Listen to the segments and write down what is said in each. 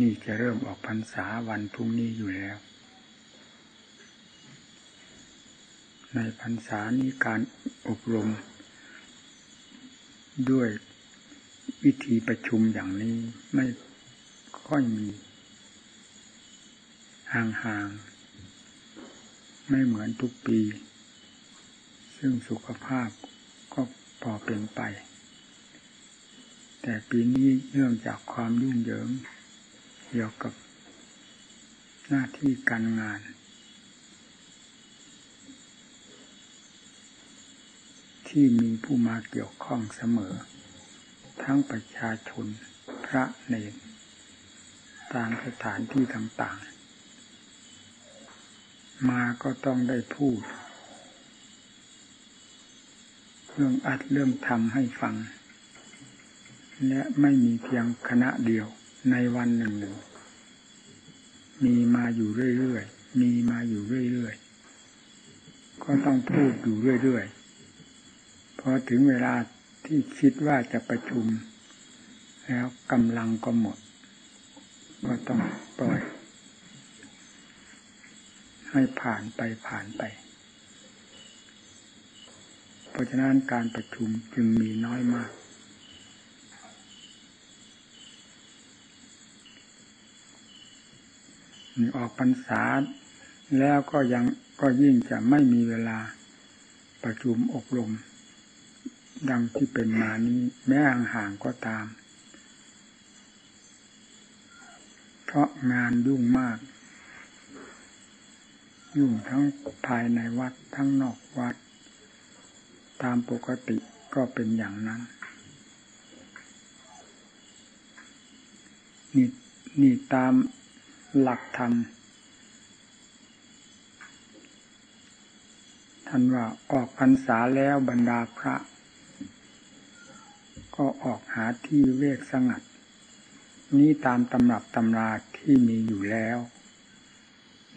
นี่จะเริ่มออกพรรษาวันพรุ่งนี้อยู่แล้ว ในพรรษานี้การอบรม ด้วยวิธีประชุมอย่างนี้ไม่ค่อยมี ห่างๆ ไม่เหมือนทุกปี ซึ่งสุขภาพก็พอเป็นไป แต่ปีนี้เนื่องจากความยุ่งเหยิง เกี่ยวกับหน้าที่การงาน ที่มีผู้มาเกี่ยวข้องเสมอ ทั้งประชาชนพระเนรตามสถานที่ต่างๆ มาก็ต้องได้พูด เรื่องอัดเรื่องทำให้ฟัง และไม่มีเพียงคณะเดียว ในวันหนึ่งหนึ่งมีมาอยู่เรื่อยๆ มีมาอยู่เรื่อยๆ ก็ต้องพูดอยู่เรื่อยๆ พอถึงเวลาที่คิดว่าจะประชุม แล้วกำลังก็หมด ก็ต้องปล่อย ให้ผ่านไปผ่านไป เพราะฉะนั้นการประชุมจึงมีน้อยมาก ออกพรรษา แล้วก็ยังก็ยิ่งจะไม่มีเวลาประชุมอบรม ดังที่เป็นมานี้แม้ห่างๆก็ตาม เพราะงานยุ่งมาก ยุ่งทั้งภายในวัดทั้งนอกวัด ตามปกติก็เป็นอย่างนั้นนี่นี่ตาม หลักธรรมท่านว่าออกพรรษาแล้วบรรดาพระ ก็ออกหาที่เวกสงัด นี้ตามตำรับตำราที่มีอยู่แล้ว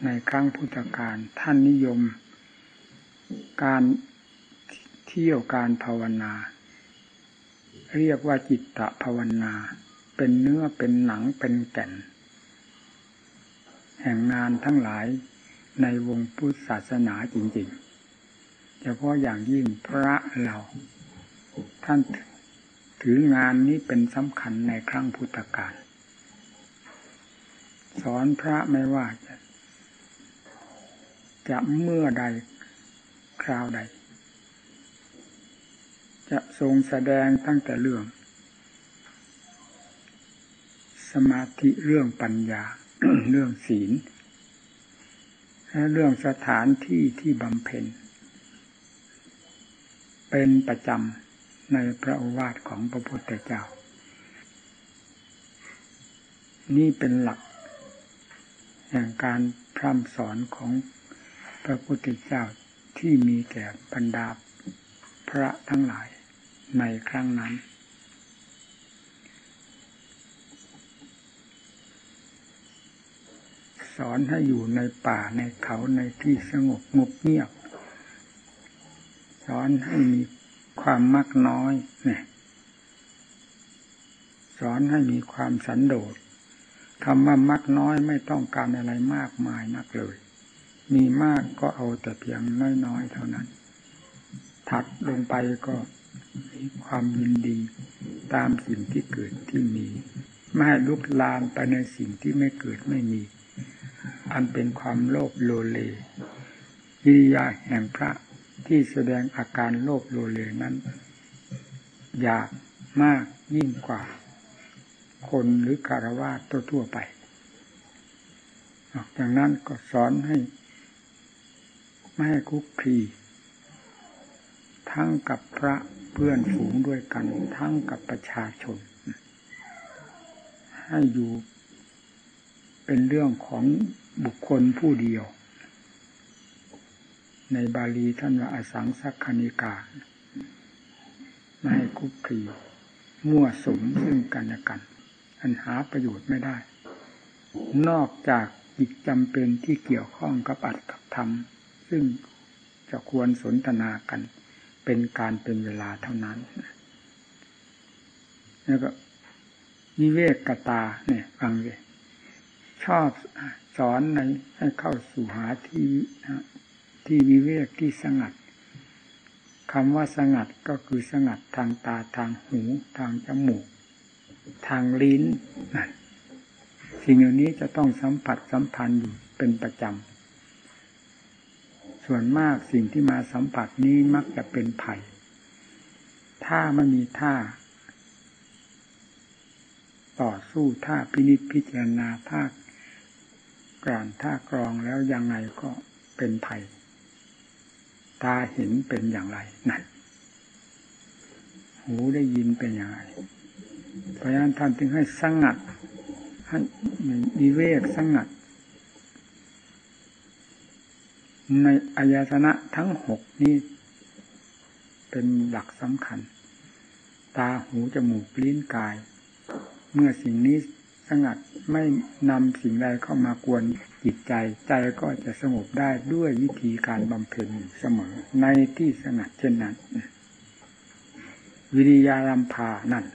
ในครั้งพุทธกาลท่านนิยม การเที่ยวการภาวนา เรียกว่าจิตตภาวนา เป็นเนื้อเป็นหนังเป็นแก่น แห่งงานทั้งหลายในวงพุทธศาสนาจริงๆเฉพาะอย่างยิ่งพระเรา ท่านถืองานนี้เป็นสำคัญในครั้งพุทธกาลสอนพระไม่ว่าจะจะเมื่อใดคราวใด จะทรงแสดงตั้งแต่เรื่อง สมาธิเรื่องปัญญา เรื่องศีลและเรื่องสถานที่ที่บำเพ็ญ เป็นประจำในพระโอวาทของพระพุทธเจ้า นี่เป็นหลัก แห่งการพร่ำสอนของพระพุทธเจ้าที่มีแก่บรรดาพระทั้งหลายในครั้งนั้น สอนให้อยู่ในป่าในเขาในที่สงบงบเงียบ สอนให้มีความมักน้อยเนี่ยสอนให้มีความสันโดษคำว่ามักน้อยไม่ต้องการอะไรมากมายนักเลย มีมากก็เอาแต่เพียงน้อยๆเท่านั้น ถัดลงไปก็มีความยินดีตามสิ่งที่เกิดที่มี ไม่ให้ลุกลามไปในสิ่งที่ไม่เกิดไม่มี อันเป็นความโลภโลเลกิริยาแห่งพระที่แสดงอาการโลภโลเลนั้นอยากมากยิ่งกว่า คนหรือคารวะทั่วไปนอกจากนั้นก็สอนให้ ไม่ให้คุกคีทั้งกับพระเพื่อนฝูงด้วยกัน ทั้งกับประชาชน ให้อยู่ เป็นเรื่องของบุคคลผู้เดียว ในบาลีท่านว่าอสังสักคณิกาไม่ให้คุกคีมั่วสมซึ่งกันและกัน อันหาประโยชน์ไม่ได้ นอกจากจิตจำเป็นที่เกี่ยวข้องกับอัตกับธรรมซึ่งจะควรสนทนากัน เป็นการเป็นเวลาเท่านั้นแล้วก็วิเวกกตาเนี่ยฟังเลย ชอบสอนในให้เข้าสู่หาที่ที่วิเวกที่สงัดคำว่าสงัดก็คือสงัดทางตาทางหู ทางจมูก ทางลิ้นสิ่งเหล่านี้จะต้องสัมผัสสัมพันธ์อยู่เป็นประจำส่วนมากสิ่งที่มาสัมผัสนี้มักจะเป็นไผ่ถ้ามันมีท่า ต่อสู้ท่าพินิจพิจารณาท่า กรานท่ากรองแล้วยังไงก็เป็นไผ่ตาเห็นเป็นอย่างไรนั่นหูได้ยินเป็นอย่างไรเพราะฉะนั้นท่านจึงให้สงัดให้มีเวกสงัด ในอายตนะทั้งหกนี้เป็นหลักสำคัญ ตาหูจมูกลิ้นกาย เมื่อสิ่งนี้ สงัดไม่นำสิ่งใดเข้ามากวนจิตใจ ใจก็จะสงบได้ด้วยวิธีการบำเพ็ญเสมอ ในที่สงัดเช่นนั้น วิริยารัมพานั่น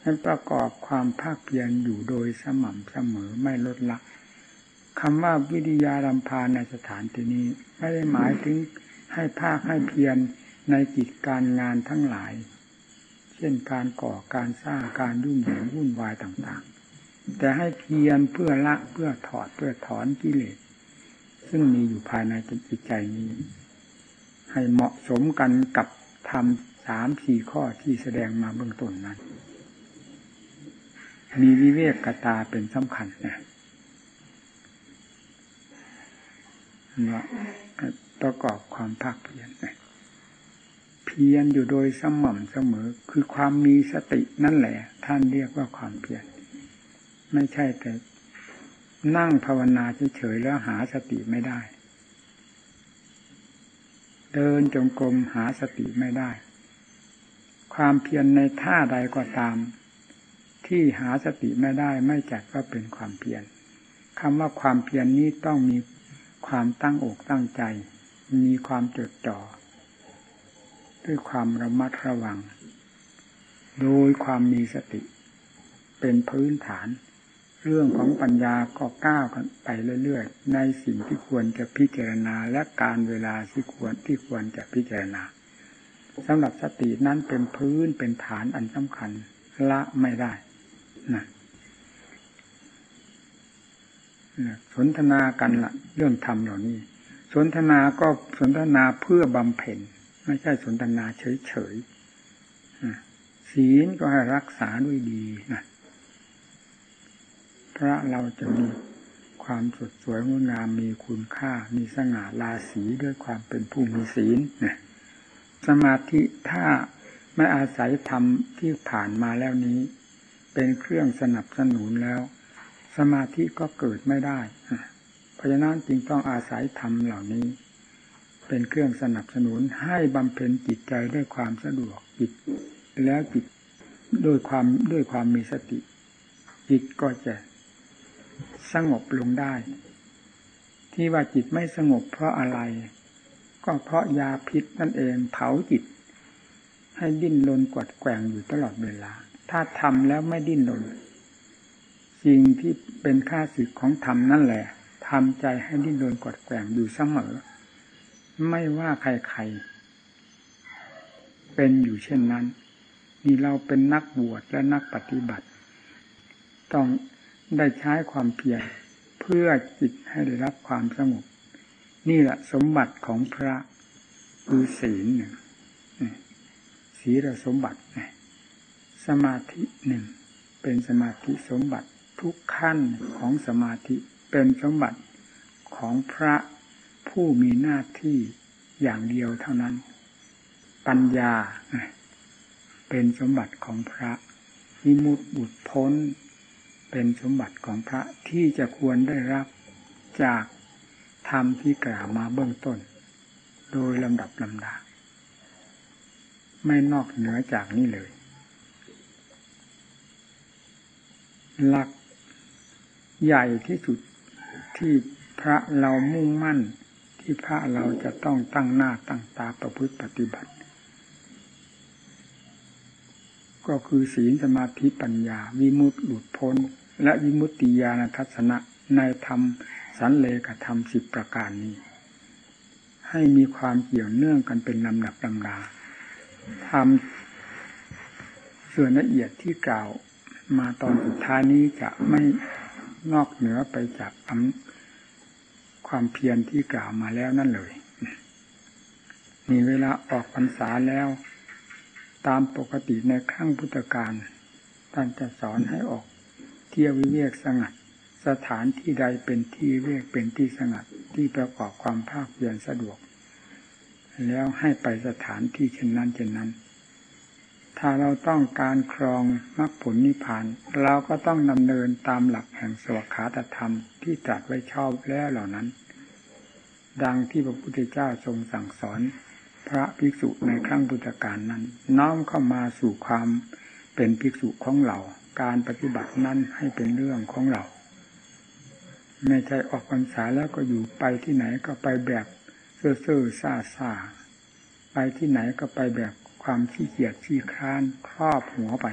ให้ประกอบความภาคเพียรอยู่โดยสม่ำเสมอไม่ลดละคำว่าวิริยารัมพาในสถานที่นี้ ไม่ได้หมายถึงให้ภาคให้เพียรในกิจการงานทั้งหลาย เช่นการก่อการสร้างการยุ่งเหยิงวุ่นวายต่าง แต่ให้เพียรเพื่อละเพื่อถอดเพื่อถอนกิเลส ซึ่งมีอยู่ภายในจิตใจนี้ ให้เหมาะสมกันกับทำสามสี่ข้อที่แสดงมาเบื้องต้นนั้น มีวิเวกกตาเป็นสำคัญนะประกอบความภาคเพียรเพียรอยู่โดยสม่ำเสมอ คือความมีสตินั่นแหละ ท่านเรียกว่าความเพียร ไม่ใช่แต่นั่งภาวนาเฉยๆแล้วหาสติไม่ได้ เดินจงกรมหาสติไม่ได้ ความเพียรในท่าใดก็ตาม ที่หาสติไม่ได้ไม่จัดว่าเป็นความเพียรคำว่าความเพียรนนี้ต้องมีความตั้งอกตั้งใจ มีความจดจ่อ ด้วยความระมัดระวัง โดยความมีสติ เป็นพื้นฐาน เรื่องของปัญญาก็ก้าวไปเรื่อยๆ ในสิ่งที่ควรจะพิจารณาและการเวลาที่ควรที่ควรจะพิจารณาสำหรับสตินั้นเป็นพื้นเป็นฐานอันสำคัญละไม่ได้นะสนทนากันละเรื่องธรรมเหล่านี้ สนทนาก็สนทนาเพื่อบำเพ็ญไม่ใช่สนทนาเฉยๆศีลก็ให้รักษาด้วยดีนะ พระเราจะมีความสดสวยงดงามมีคุณค่า มีสง่าราศีด้วยความเป็นผู้มีศีลนะสมาธิถ้าไม่อาศัยธรรมที่ผ่านมาแล้วนี้ เป็นเครื่องสนับสนุนแล้ว สมาธิก็เกิดไม่ได้เพราะฉะนั้นจึงต้องอาศัยธรรมเหล่านี้ เป็นเครื่องสนับสนุนให้บำเพ็ญจิตใจด้วยความสะดวกจิต แล้วจิตด้วยความด้วยความมีสติ จิตก็จะ สงบลงได้ ที่ว่าจิตไม่สงบเพราะอะไร ก็เพราะยาพิษนั่นเองเผาจิต ให้ดิ้นรนกวดแกว่งอยู่ตลอดเวลา ถ้าทำแล้วไม่ดิ้นรนสิ่งที่เป็นค่าสึกของธรรมนั่นแหละทำใจให้ดิ้นรนกวดแกว่งอยู่เสมอ ไม่ว่าใครๆ เป็นอยู่เช่นนั้นนี่เราเป็นนักบวชและนักปฏิบัติ ต้อง ได้ใช้ความเพียรเพื่อจิตให้ได้รับความสงบนี่แหละสมบัติของพระคือศีลหนึ่งศีลสมบัติสมาธิหนึ่งเป็นสมาธิสมบัติทุกขั้นของสมาธิเป็นสมบัติของพระผู้มีหน้าที่อย่างเดียวเท่านั้น ปัญญา เป็นสมบัติของพระมิมุตบุตรพ้น เป็นสมบัติของพระที่จะควรได้รับจากธรรมที่กล่าวมาเบื้องต้น โดยลำดับลำดา ไม่นอกเหนือจากนี้เลย หลักใหญ่ที่สุดที่พระเรามุ่งมั่นที่พระเราจะต้องตั้งหน้าตั้งตาประพฤติปฏิบัติ ก็คือศีลสมาธิปัญญา วิมุตติหลุดพ้น และวิมุตติญาณทัศนะในธรรมสันเลกธรรมสิบประการนี้ ให้มีความเกี่ยวเนื่องกันเป็นลำดับลำดาทำส่วนละเอียดที่กล่าวมาตอนสุดท้ายนี้จะไม่นอกเหนือไปจากความเพียรที่กล่าวมาแล้วนั่นเลย มีเวลาออกพรรษาแล้ว ตามปกติในขั้งพุทธการท่านจะสอนให้ออก เที่ยววิเวกสงัด สถานที่ใดเป็นที่เรียกเป็นที่สงัดที่ประกอบความภาคเพียรสะดวก แล้วให้ไปสถานที่เช่นนั้นเช่นนั้น ถ้าเราต้องการครองมรรคผลนิพพาน เราก็ต้องดำเนินตามหลักแห่งสวขาตธรรมที่ตรัสไว้ชอบแล้วเหล่านั้น ดังที่พระพุทธเจ้าทรงสั่งสอน พระภิกษุในครั้งพุทธกาลนั้น น้อมเข้ามาสู่ความเป็นภิกษุของเรา การปฏิบัตินั้นให้เป็นเรื่องของเรา ไม่ใช่ออกพรรษาแล้วก็อยู่ไปที่ไหนก็ไปแบบเซ่อเซ่อซาซาไปที่ไหนก็ไปแบบความขี้เกียจขี้คร้านครอบหัวไป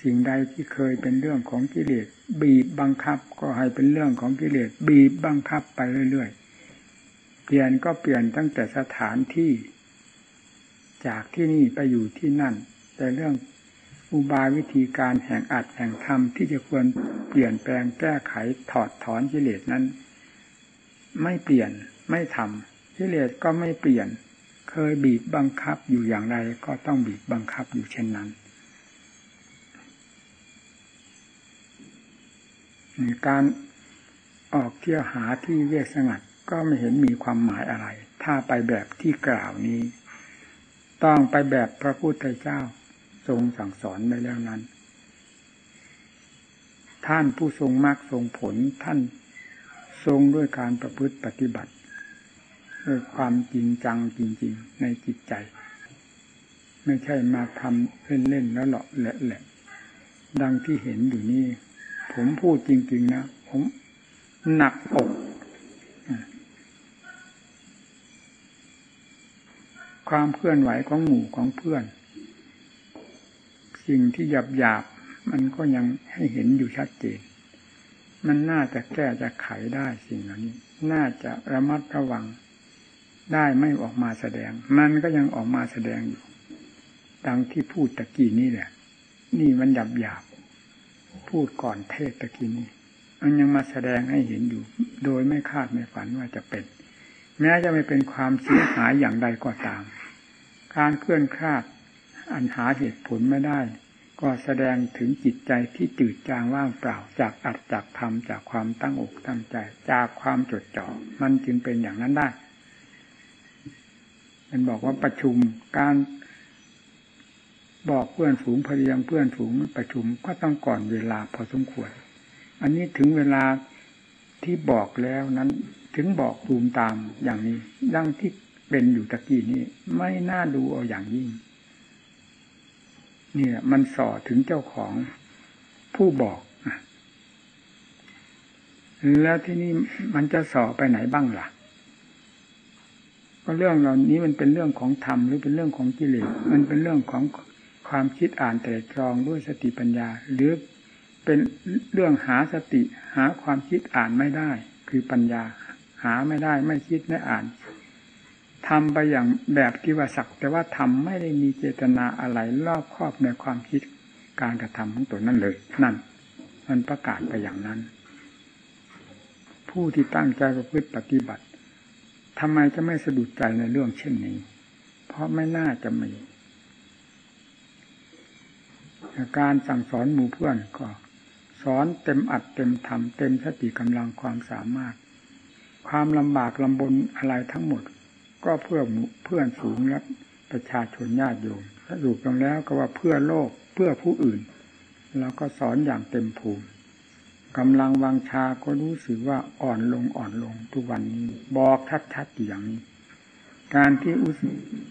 สิ่งใดที่เคยเป็นเรื่องของกิเลสบีบบังคับก็ให้เป็นเรื่องของกิเลสบีบบังคับไปเรื่อย ปลี่ยนก็เปลี่ยนตั้งแต่สถานที่ จากที่นี่ไปอยู่ที่นั่น แต่เรื่องอุบายวิธีการแห่งอัดแห่งธรรมที่จะควรเปลี่ยนแปลงแก้ไขถอดถอนกิเลสนั้น ไม่เปลี่ยนไม่ทำกิเลสก็ไม่เปลี่ยน เคยบีบบังคับอยู่อย่างไรก็ต้องบีบบังคับอยู่เช่นนั้นการออกเที่ยวหาที่เวียกสงัด ก็ไม่เห็นมีความหมายอะไร ถ้าไปแบบที่กล่าวนี้ ต้องไปแบบพระพุทธเจ้าทรงสั่งสอนไปแล้วนั้น ท่านผู้ทรงมรรคทรงผลท่านทรงด้วยการประพฤติปฏิบัติด้วยความจริงจังจริง ๆ ในจิตใจ ไม่ใช่มาทำเล่นๆแล้วหลอกแหละๆดังที่เห็นอยู่นี่ ผมพูดจริง ๆ นะ ผมหนักอก ความเคลื่อนไหวของหมู่ของเพื่อน สิ่งที่หยาบหยาบมันก็ยังให้เห็นอยู่ชัดเจน มันน่าจะแก้จะไขได้สิ่งเหล่านี้ น่าจะระมัดระวัง ได้ไม่ออกมาแสดง มันก็ยังออกมาแสดงอยู่ ดังที่พูดตะกี้นี่แหละ นี่มันหยาบหยาบพูดก่อนเทศตะกี้นี้มันยังมาแสดงให้เห็นอยู่ โดยไม่คาดไม่ฝันว่าจะเป็น แม้จะไม่เป็นความเสียหายอย่างใดก็ตาม การเคลื่อนคลาดอันหาเหตุผลไม่ได้ ก็แสดงถึงจิตใจที่จืดจางว่างเปล่า จากอัดจากธรรมจากความตั้งอกตั้งใจ จากความจดจ่อมันจึงเป็นอย่างนั้นได้ มันบอกว่าประชุมการบอกเพื่อนฝูงพยายามเพื่อนฝูงประชุมก็ต้องก่อนเวลาพอสมควร อันนี้ถึงเวลาที่บอกแล้วนั้นถึงบอกตูมตามอย่างนี้ ดังที่ เป็นอยู่ตะกี้นี้ ไม่น่าดูเอาอย่างยิ่ง เนี่ย มันส่อถึงเจ้าของผู้บอกแล้วที่นี่มันจะส่อไปไหนบ้างล่ะ ก็เรื่องเหล่านี้มันเป็นเรื่องของธรรมหรือเป็นเรื่องของกิเลสมันเป็นเรื่องของความคิดอ่านแต่ตรองด้วยสติปัญญา หรือเป็นเรื่องหาสติ หาความคิดอ่านไม่ได้ คือปัญญา หาไม่ได้ไม่คิดไม่อ่าน ทำไปอย่างแบบที่ว่าสักแต่ว่าทำไม่ได้มีเจตนาอะไรรอบครอบในความคิดการกระทำของตัวนั่นเลย นั่น มันประกาศไปอย่างนั้น ผู้ที่ตั้งใจประพฤติปฏิบัติทำไมจะไม่สะดุดใจในเรื่องเช่นนี้ เพราะไม่น่าจะมีการสั่งสอนหมู่เพื่อนก็ สอนเต็มอัดเต็มทำเต็มสติกำลังความสามารถ ความลำบากลำบนอะไรทั้งหมด ก็เพื่อเพื่อนฝูงและประชาชนญาติโยมถ้าดูตรงแล้วก็ว่าเพื่อโลกเพื่อผู้อื่นแล้วก็สอนอย่างเต็มภูมิกำลังวังชาก็รู้สึกว่าอ่อนลงอ่อนลงทุกวันนี้ บอกชัดๆอย่างนี้ การที่อุ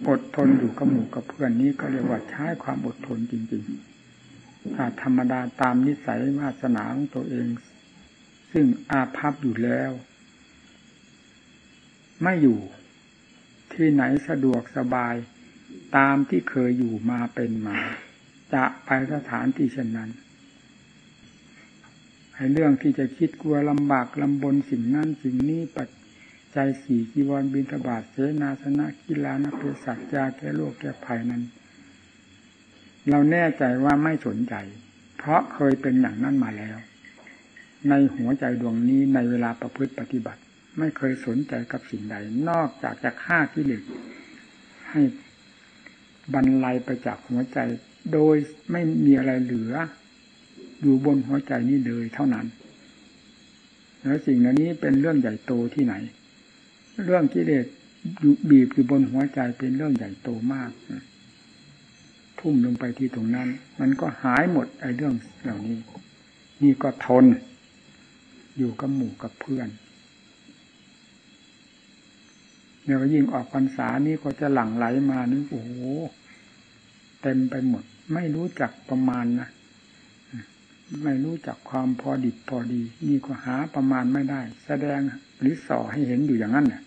อดทนอยู่กับหมู่กับเพื่อนนี้ก็เรียกว่าใช้ความอดทนจริงๆถ้าธรรมดาตามนิสัยวาสนาของตัวเอง ซึ่งอาภัพอยู่แล้ว ไม่อยู่ ที่ไหนสะดวกสบาย ตามที่เคยอยู่มาเป็นมา จะไปสถานที่เช่นนั้นไอ้เรื่องที่จะคิดกลัวลำบากลำบนสิ่งนั้นสิ่งนี้ปัจจัยสี่กีวรบินทบาทเสนาสนะกีฬานักเภสัชยาแก้โรคแก้ภัยนั้น เราแน่ใจว่าไม่สนใจ เพราะเคยเป็นอย่างนั้นมาแล้ว ในหัวใจดวงนี้ในเวลาประพฤติปฏิบัติ ไม่เคยสนใจกับสิ่งใด นอกจากจะฆ่าที่เลือให้บรรลัยไปจากหัวใจ โดยไม่มีอะไรเหลือ อยู่บนหัวใจนี้เลยเท่านั้น แล้วสิ่งเหล่านี้เป็นเรื่องใหญ่โตที่ไหน เรื่องกิเลสบีบอยู่บนหัวใจเป็นเรื่องใหญ่โตมาก ทุ่มลงไปที่ตรงนั้น มันก็หายหมดไอ้เรื่องเหล่านี้ นี่ก็ทน อยู่กับหมู่กับเพื่อน เนี่ยยิ่งออกพรรษานี้ก็จะหลั่งไหลมานี่โอ้โหเต็มไปหมด ไม่รู้จักประมาณนะไม่รู้จักความพอดิบพอดี นี่ก็หาประมาณไม่ได้ แสดงหรือส่อให้เห็นอยู่อย่างนั้นเนี่ย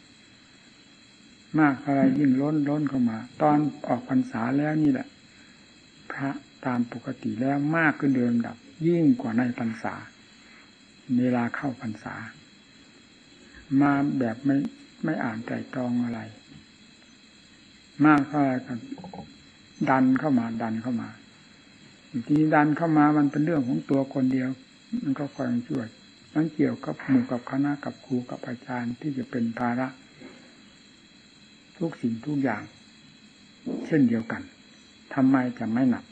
มากอะไรยิ่งล้นล้นเข้ามา ตอนออกพรรษาแล้วนี่แหละ พระตามปกติแล้วมากขึ้นเดิมดับ ยิ่งกว่าในพรรษา เวลาเข้าพรรษา มาแบบไม่ ไม่อ่านใจตรองอะไร มากเท่าไรกันดันเข้ามาดันเข้ามาทีนี้ดันเข้ามามันเป็นเรื่องของตัวคนเดียว มันก็คอยช่วยมันเกี่ยวกับหมู่กับคณะกับครูกับอาจารย์ที่จะเป็นภาระ ทุกสิ่งทุกอย่าง เช่นเดียวกันทำไมจะไม่หนัก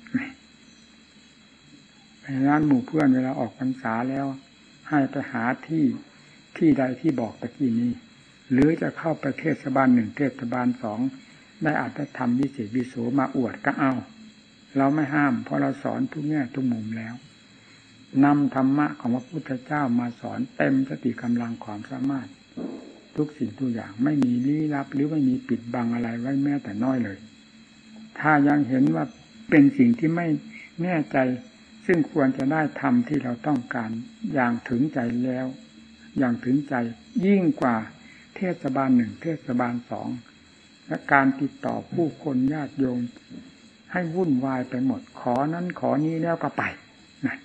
ในร้านหมู่เพื่อนเวลาออกพรรษาแล้ว ให้ไปหาที่ที่ใดที่บอกตะกี้นี้ หรือจะเข้าไปเทศบาลหนึ่งเทศบาลสองได้อาจจะทำวิเศษวิโสมาอวดก็เอา เราไม่ห้าม เพราะเราสอนทุกแง่ทุกมุมแล้วนำธรรมะของพระพุทธเจ้ามาสอนเต็มสติกำลังความสามารถ ทุกสิ่งทุกอย่างไม่มีลี้ลับ หรือไม่มีปิดบังอะไรไว้แม้แต่น้อยเลย ถ้ายังเห็นว่าเป็นสิ่งที่ไม่แน่ใจ ซึ่งควรจะได้ทำที่เราต้องการ อย่างถึงใจแล้ว อย่างถึงใจยิ่งกว่า เทศบาลหนึ่งเทศบาลสองและการติดต่อผู้คนญาติโยม ให้วุ่นวายไปหมด ขอนั้นขอนี้แล้วก็ไปนะ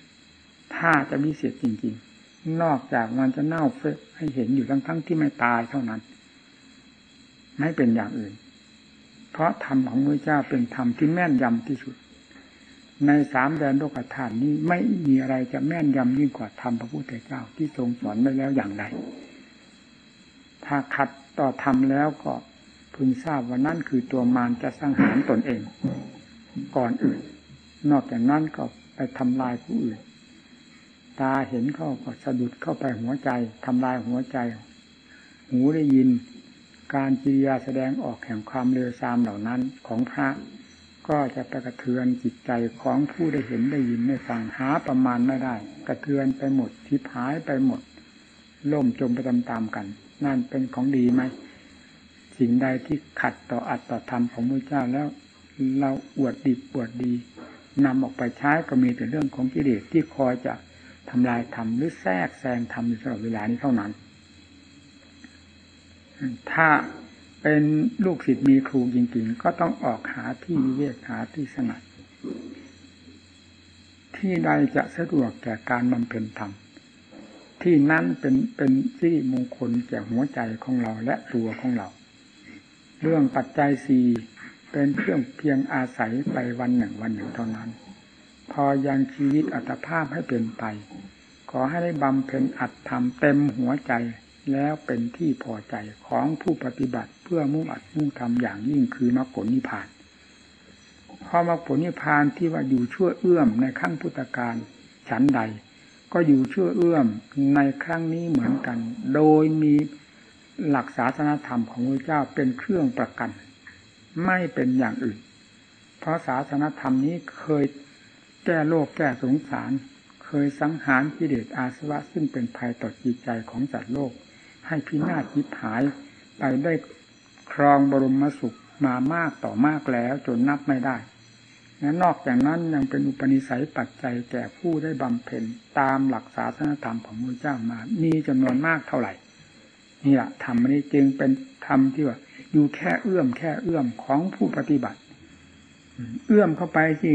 ถ้าจะมีเสียจริง ๆ นอกจากมันจะเน่าเฟะให้เห็นอยู่ทั้งๆทที่ไม่ตายเท่านั้น ไม่เป็นอย่างอื่น เพราะธรรมของพระเจ้าเป็นธรรมที่แม่นยำที่สุด ในสามแดนโลกธาตุนี้ไม่มีอะไรจะแม่นยำยิ่งกว่าธรรมพระพุทธเจ้าที่ทรงสอนไว้แล้วอย่างใด ถ้าขัดต่อธรรมแล้วก็พึงทราบว่านั่นคือตัวมารจะสังหารตนเอง ก่อนอื่น นอกจากนั้นก็ไปทำลายผู้อื่น ตาเห็นเข้าก็สะดุดเข้าไปหัวใจทำลายหัวใจ หูได้ยิน การจิริยาแสดงออกแห่งความเร็วซามเหล่านั้นของพระก็จะไปกระเทือนจิตใจของผู้ได้เห็นได้ยินได้ฟังหาประมาณไม่ได้ กระเทือนไปหมดทิพายไปหมด ล่มจมไปตามๆกัน นั่นเป็นของดีไหมสิ่งใดที่ขัดต่ออัตต่อธรรมของพระเจ้าแล้ว เราอวดดีอวดดีนำออกไปใช้ก็มีแต่เรื่องของกิเลสที่คอยจะทำลายธรรมหรือแทรกแซงธรรมอยู่ตลอดเวลานี้เท่านั้น ถ้าเป็นลูกศิษย์มีครูจริงๆ ก็ต้องออกหาที่วิเวกหาที่สงัดที่ใดจะสะดวกแก่การบำเพ็ญธรรม ที่นั้นเป็นเป็นสิริมงคลแก่หัวใจของเราและตัวของเรา เรื่องปัจจัยสี่เป็นเครื่องเพียงอาศัยไปวันหนึ่งวันหนึ่งเท่านั้น พอยังชีวิตอัตภาพให้เป็นไป ขอให้ได้บำเพ็ญอัตธรรมเต็มหัวใจแล้วเป็นที่พอใจของผู้ปฏิบัติเพื่อมุ่งอัดมุ่งทำอย่างยิ่งคือมรรคผลนิพพานพอมรรคผลนิพพานที่ว่าอยู่ชั่วเอื้อมในขั้งพุทธการฉันใด ก็อยู่เชั่วเอื้อมในครั้งนี้เหมือนกัน โดยมีหลักศาสนาธรรมของพระเจ้าเป็นเครื่องประกัน ไม่เป็นอย่างอื่น เพราะศาสนาธรรมนี้เคยแก้โลกแก้สงสาร เคยสังหารกิเลสอาสวะซึ่งเป็นภัยต่อจิตใจของสัตว์โลก ให้พินาศยิบหายไปได้ครองบรมสุขมามากต่อมากแล้วจนนับไม่ได้ และนอกจากนั้นยังเป็นอุปนิสัยปัจจัยแก่ผู้ได้บำเพ็ญตามหลักศาสนธรรมของพระเจ้ามา มีจำนวนมากเท่าไหร่ นี่แหละธรรมนี้จึงเป็นธรรมที่ว่าอยู่แค่เอื้อมแค่เอื้อมของผู้ปฏิบัติ เอื้อมเข้าไปที่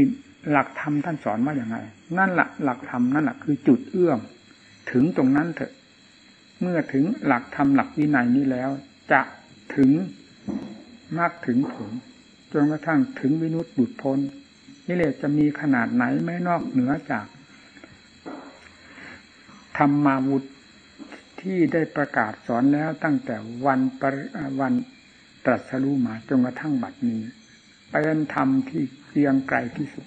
หลักธรรมท่านสอนว่าอย่างไรนั่นแหละหลักธรรมนั่นแหละคือจุดเอื้อม ถึงตรงนั้นเถอะ เมื่อถึงหลักธรรมหลักวินัยนี้แล้ว จะถึงมากถึงผลจนกระทั่งถึงวินุตบุตรพ้น กิเลสจะมีขนาดไหนไม่นอกเหนือจากธรรมาวุธที่ได้ประกาศสอนแล้วตั้งแต่วันปรวันตรัสรู้มาจนกระทั่งบัดนี้เป็นธรรมที่เรียงไกลที่สุด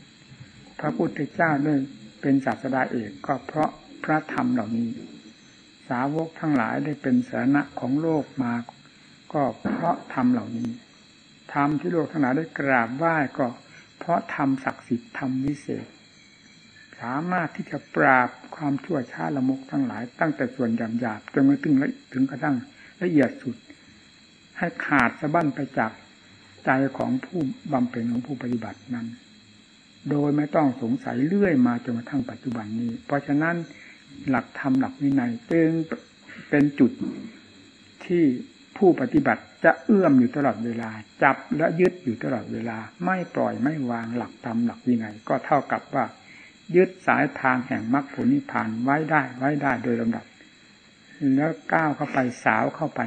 พระพุทธเจ้าด้วยเป็นศาสดาเอกก็เพราะพระธรรมเหล่านี้ สาวกทั้งหลายได้เป็นสาระของโลกมา ก็เพราะธรรมเหล่านี้ธรรมที่โลกทั้งหลายได้กราบไหว้ก็ เพราะธรรมศักดิ์สิทธิ์ธรรมวิเศษ สามารถที่จะปราบความชั่วช้าละมกทั้งหลาย ตั้งแต่ส่วนหยาบหยาบจนกระทั่งถึงกระทั่งละเอียดสุด ให้ขาดสะบั้นไปจากใจของผู้บำเพ็ญของผู้ปฏิบัตินั้น โดยไม่ต้องสงสัยเรื่อยมาจนกระทั่งปัจจุบันนี้ เพราะฉะนั้นหลักธรรมหลักวินัยจึงเป็นจุดที่ผู้ปฏิบัติ จะเอื้อมอยู่ตลอดเวลา จับและยึดอยู่ตลอดเวลา ไม่ปล่อยไม่วางหลักธรรมหลักวินัยก็เท่ากับว่า ยึดสายทางแห่งมรรคผลนิพพานไว้ได้ไว้ได้โดยลำดับ แล้วก้าวเข้าไปสาวเข้าไป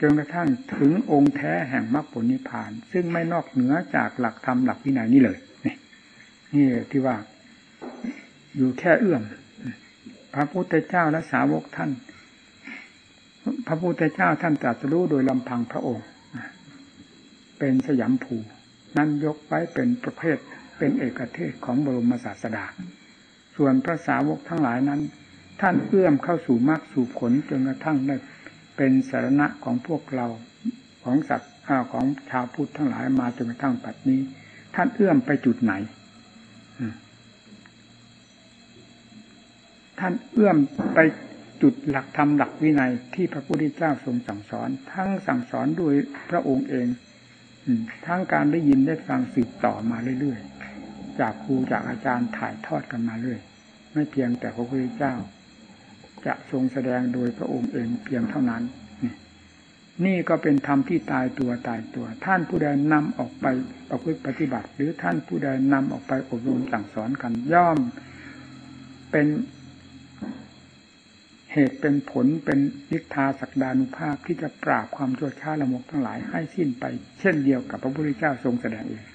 จนกระทั่งถึงองค์แท้แห่งมรรคผลนิพพาน ซึ่งไม่นอกเหนือจากหลักธรรมหลักวินัยนี้เลยนี่นี่ที่ว่า อยู่แค่เอื้อมพระพุทธเจ้าและสาวกท่าน พระพุทธเจ้าท่านตรัสรู้โดยลำพังพระองค์ เป็นสยามภูนั่นยกไว้เป็นประเภทเป็นเอกเทศของบรมศาสดา ส่วนพระสาวกทั้งหลายนั้น ท่านเอื้อมเข้าสู่มรรคสู่ผลจนกระทั่งได้เป็นสาระของพวกเราของสัตว์ของชาวพุทธทั้งหลายมาจนกระทั่งปัจนี้ท่านเอื้อมไปจุดไหน ท่านเอื้อมไป จุดหลักธรรมหลักวินัยที่พระพุทธเจ้าทรงสั่งสอน ทั้งสั่งสอนโดยพระองค์เองทั้งการได้ยินได้ฟังสืบต่อมาเรื่อยๆ จากครูจากอาจารย์ถ่ายทอดกันมาเรื่อย ไม่เพียงแต่พระพุทธเจ้า จะทรงแสดงโดยพระองค์เองเพียงเท่านั้น นี่ก็เป็นธรรมที่ตายตัวตายตัว ท่านผู้ใดนำออกไปประพฤติปฏิบัติ หรือท่านผู้ใดนำออกไปอบรมสั่งสอนกันย่อม เป็น เหตุเป็นผลเป็นนิทาศักดานุภาพที่จะปราบความชั่วช้าละมกทั้งหลายให้สิ้นไป เช่นเดียวกับพระพุทธเจ้าทรงแสดงเอง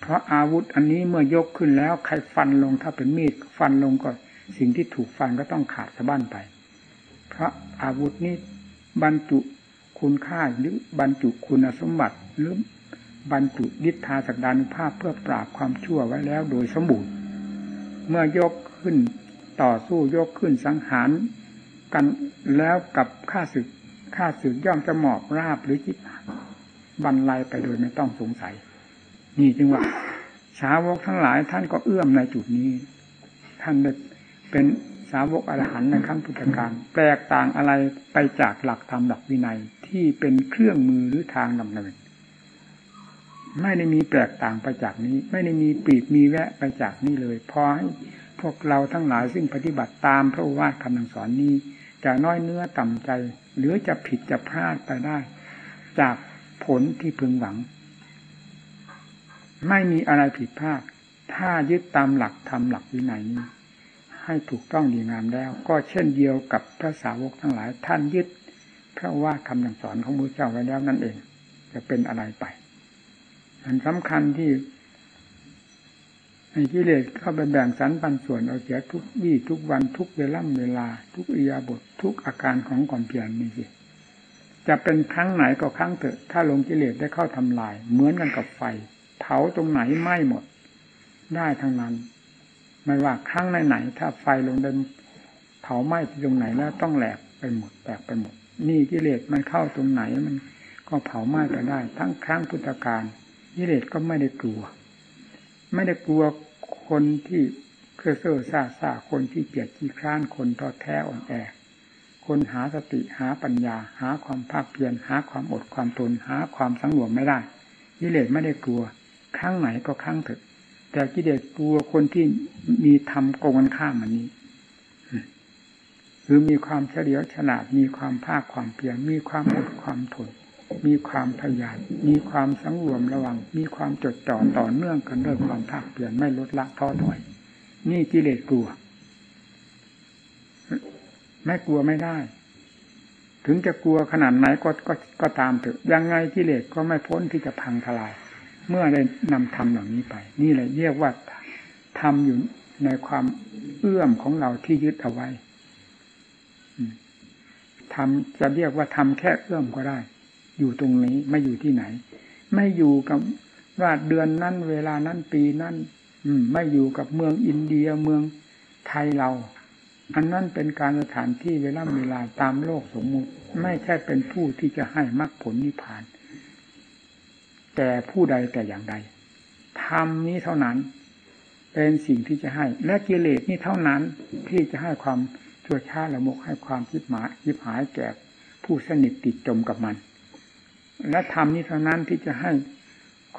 เพราะอาวุธอันนี้เมื่อยกขึ้นแล้วใครฟันลงถ้าเป็นมีดฟันลงก็สิ่งที่ถูกฟันก็ต้องขาดสะบั้นไป เพราะอาวุธนี้บรรจุคุณค่าหรือบรรจุคุณสมบัติหรือบรรจุดิทาสักดานุภาพเพื่อปราบความชั่วไว้แล้วโดยสมบูรณ์ เมื่อยกขึ้นต่อสู้ยกขึ้นสังหาร กันแล้วกับข้าศึกข้าศึกย่อมจะหมอบราบหรือจิตบรรลัยไปโดยไม่ต้องสงสัย นี่จึงว่าชาวกทั้งหลายท่านก็เอื้อมในจุดนี้ ท่านเป็นสาวกอรหันต์ในครั้งพุทธกาลแปลกต่างอะไรไปจากหลักธรรมหลักวินัยที่เป็นเครื่องมือหรือทางดำเนินไม่ได้มีแปลกต่างไปจากนี้ ไม่ได้มีปีกมีแวะไปจากนี้เลยพอให้พวกเราทั้งหลายซึ่งปฏิบัติตามพระวาทคำสอนนี้ จะน้อยเนื้อต่ำใจ หรือจะผิดจะพลาดไปได้ จากผลที่พึงหวัง ไม่มีอะไรผิดพลาด ถ้ายึดตามหลักธรรมหลักวินัยนี้ให้ถูกต้องดีงามแล้ว ก็เช่นเดียวกับพระสาวกทั้งหลาย ท่านยึดพระว่าคำสอนของพระเจ้าไว้แล้วนั่นเอง จะเป็นอะไรไปอันสำคัญที่ ในกิเลสเข้าไปแบ่งสรรปันส่วนเอาเสียทุกวี่ทุกวันทุกเวล่ำเวลา ทุกอิยาบททุกอาการของความเพียรนี่สิจะเป็นครั้งไหนก็ครั้งเถอะ ถ้าลงกิเลสได้เข้าทำลาย เหมือนกันกับไฟ เผาตรงไหนไหม้หมด ได้ทั้งนั้นไม่ว่าครั้งไหนๆถ้าไฟลงเดินเผาไหม้ที่ตรงไหนแล้วต้องแหลกไปหมดแตกไปหมด นี่กิเลสมันเข้าตรงไหนมัน ก็เผาไหม้ไปได้ ทั้งครั้งพุทธการกิเลสก็ไม่ได้กลัว ไม่ได้กลัวคนที่เครือเซ่อซาซาคนที่เกียดขี้คร้านคนท้อแท้อ่อนแอ คนหาสติหาปัญญา หาความภาคเพียรหาความอดความทนหาความสังรวมไม่ได้กิเลสไม่ได้กลัวครั้งไหนก็ครั้งเถอะ แต่กิเลสกลัวคนที่มีธรรมโกงกันข้ามอันนี้คือมีความเฉลียวฉลาดมีความภาคความเพียรมีความอดความทน มีความพยายมีความสังรวมระวัง มีความจดจ่อต่อเนื่องกันด้วยความภาคเพียรไม่ลดละท้อถอย นี่กิเลสกลัว ไม่กลัวไม่ได้ ถึงจะกลัวขนาดไหนก็ก็ก็ตามเถอะยังไงกิเลสก็ไม่พ้นที่จะพังทลาย เมื่อได้นำธรรมเหล่านี้ไป นี่แหละเรียกว่าทำอยู่ในความเอื้อมของเราที่ยึดเอาไว้ทำจะเรียกว่าทำแค่เอื้อมก็ได้ อยู่ตรงนี้ไม่อยู่ที่ไหน ไม่อยู่กับว่าเดือนนั้นเวลานั้นปีนั้นไม่อยู่กับเมืองอินเดียเมืองไทยเรา อันนั้นเป็นการสถานที่เวลาเวลาตามโลกสมมุติ ไม่ใช่เป็นผู้ที่จะให้มรรคผลนิพพาน แต่ผู้ใดแต่อย่างใดธรรมนี้เท่านั้น เป็นสิ่งที่จะให้ และกิเลสนี้เท่านั้นที่จะให้ความชั่วช้าละมกให้ความคิดหมายยิบหายแก่ผู้สนิทติดจมกับมัน และธรรมนี้เท่านั้นที่จะให้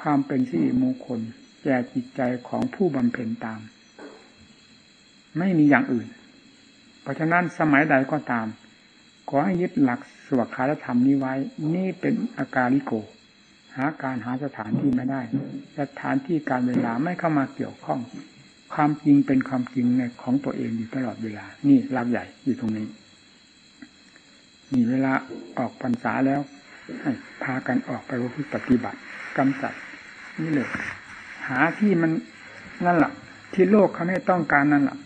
ความเป็นสิริมงคลแก่จิตใจของผู้บำเพ็ญตาม ไม่มีอย่างอื่น เพราะฉะนั้นสมัยใดก็ตาม ขอให้ยึดหลักสวดคาธรรมนี้ไว้ นี่เป็นอาการิโก หาการหาสถานที่ไม่ได้ สถานที่การเวลาไม่เข้ามาเกี่ยวข้อง ความจริงเป็นความจริงในของตัวเองอยู่ตลอดเวลา นี่หลักใหญ่อยู่ตรงนี้มีเวลาออกพรรษาแล้ว ให้พากันออกไปปฏิบัติกำจัดนี่เลย หาที่มันนั่นแหละที่โลกเขาไม่ต้องการนั่นแหละ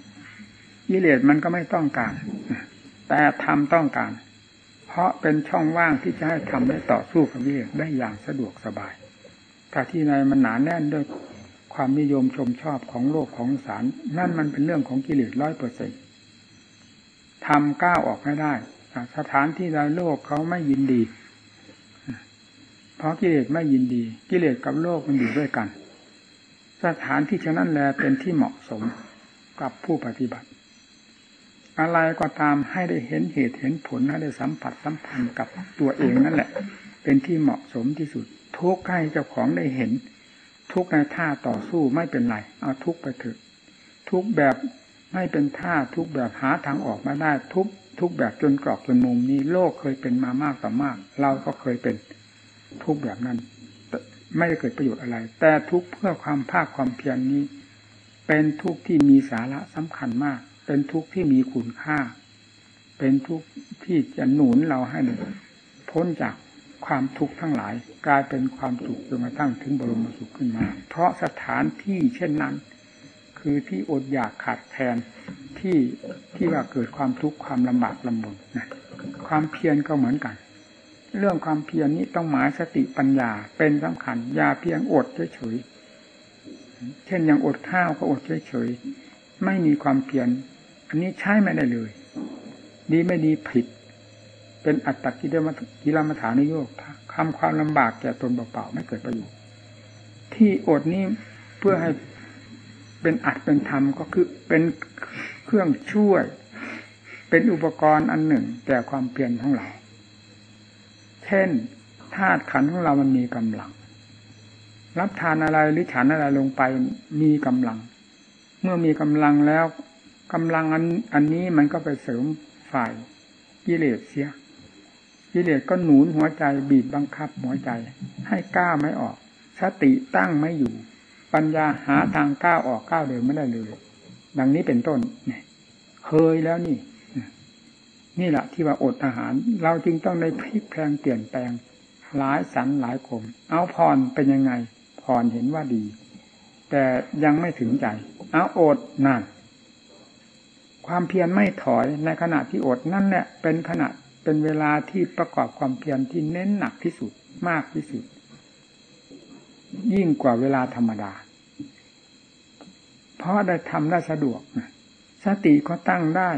กิเลสมันก็ไม่ต้องการ แต่ทำต้องการ เพราะเป็นช่องว่างที่จะให้ทำได้ต่อสู้กับกิเลสได้อย่างสะดวกสบาย ถ้าที่ในมันหนาแน่นด้วยความนิยมชมชอบของโลกของสารนั่นมันเป็นเรื่องของกิเลสร้อยเปอร์เซ็นต์ทำก้าวออกไม่ได้ สถานที่ใดโลกเขาไม่ยินดี เพราะกิเลสไม่ยินดี กิเลสกับโลกมันอยู่ด้วยกัน สถานที่ฉะนั้นแลเป็นที่เหมาะสมกับผู้ปฏิบัติ อะไรก็ตามให้ได้เห็นเหตุเห็นผลให้ได้สัมผัสสัมพันธ์กับตัวเองนั่นแหละ เป็นที่เหมาะสมที่สุด ทุกข์ให้เจ้าของได้เห็น ทุกในท่าต่อสู้ไม่เป็นไรเอาทุกไปเถอะทุกแบบไม่เป็นท่าทุกแบบหาทางออกมาได้ทุกทุกแบบจนกรอบจนมุมนี้โลกเคยเป็นมามากต่อมาก เราก็เคยเป็น ทุกแบบนั้น ไม่ได้เกิดประโยชน์อะไร แต่ทุกเพื่อความภาคความเพียรนนี้ เป็นทุกที่มีสาระสำคัญมาก เป็นทุกที่มีคุณค่า เป็นทุกที่จะหนุนเราให้พ้นจากความทุกข์ทั้งหลาย กลายเป็นความสุขจนกระทั่งถึงบรมสุขขึ้นมา เพราะสถานที่เช่นนั้น คือที่อดอยากขาดแคลนที่ที่ว่าเกิดความทุกข์ความลำบากลำบนนะความเพียรก็เหมือนกัน เรื่องความเพียรนี้ต้องหมายสติปัญญาเป็นสำคัญอย่าเพียงอดเฉยๆเช่นอย่างอดข้าวก็อดเฉยๆไม่มีความเพียรอันนี้ใช้ไม่ได้เลย ดีไม่ดีผิด เป็นอัตตกิเลมกิลมัฐานโยกคำความลำบากแก่ตนเปล่าๆไม่เกิดประโยชน์ที่อดนี้เพื่อให้เป็นอัดเป็นธรรมก็คือเป็นเครื่องช่วย เป็นอุปกรณ์อันหนึ่งแก่ความเพียรของเรา เช่นธาตุขันของเรามันมีกำลัง รับทานอะไรหรือฉันอะไรลงไปมีกำลัง เมื่อมีกำลังแล้วกำลังอันอันนี้มันก็ไปเสริมฝ่ายกิเลสเสียกิเลสก็หนุนหัวใจบีบบังคับหัวใจ ให้ก้าวไม่ออก สติตั้งไม่อยู่ ปัญญาหาทางก้าวออกก้าวเดินไม่ได้เลย ดังนี้เป็นต้นเนี่ยเคยแล้วนี่ นี่แหละที่ว่าอดอาหาร เราจึงต้องได้พลิกแปลงเปลี่ยนแปลงหลายสันหลายคมเอาพรเป็นยังไงพรเห็นว่าดี แต่ยังไม่ถึงใจ เอาอดนั่นความเพียรไม่ถอยในขณะที่อดนั่นแหละเป็นขณะเป็นเวลาที่ประกอบความเพียรที่เน้นหนักที่สุดมากที่สุด ยิ่งกว่าเวลาธรรมดา เพราะได้ทำได้สะดวกสติก็ตั้งได้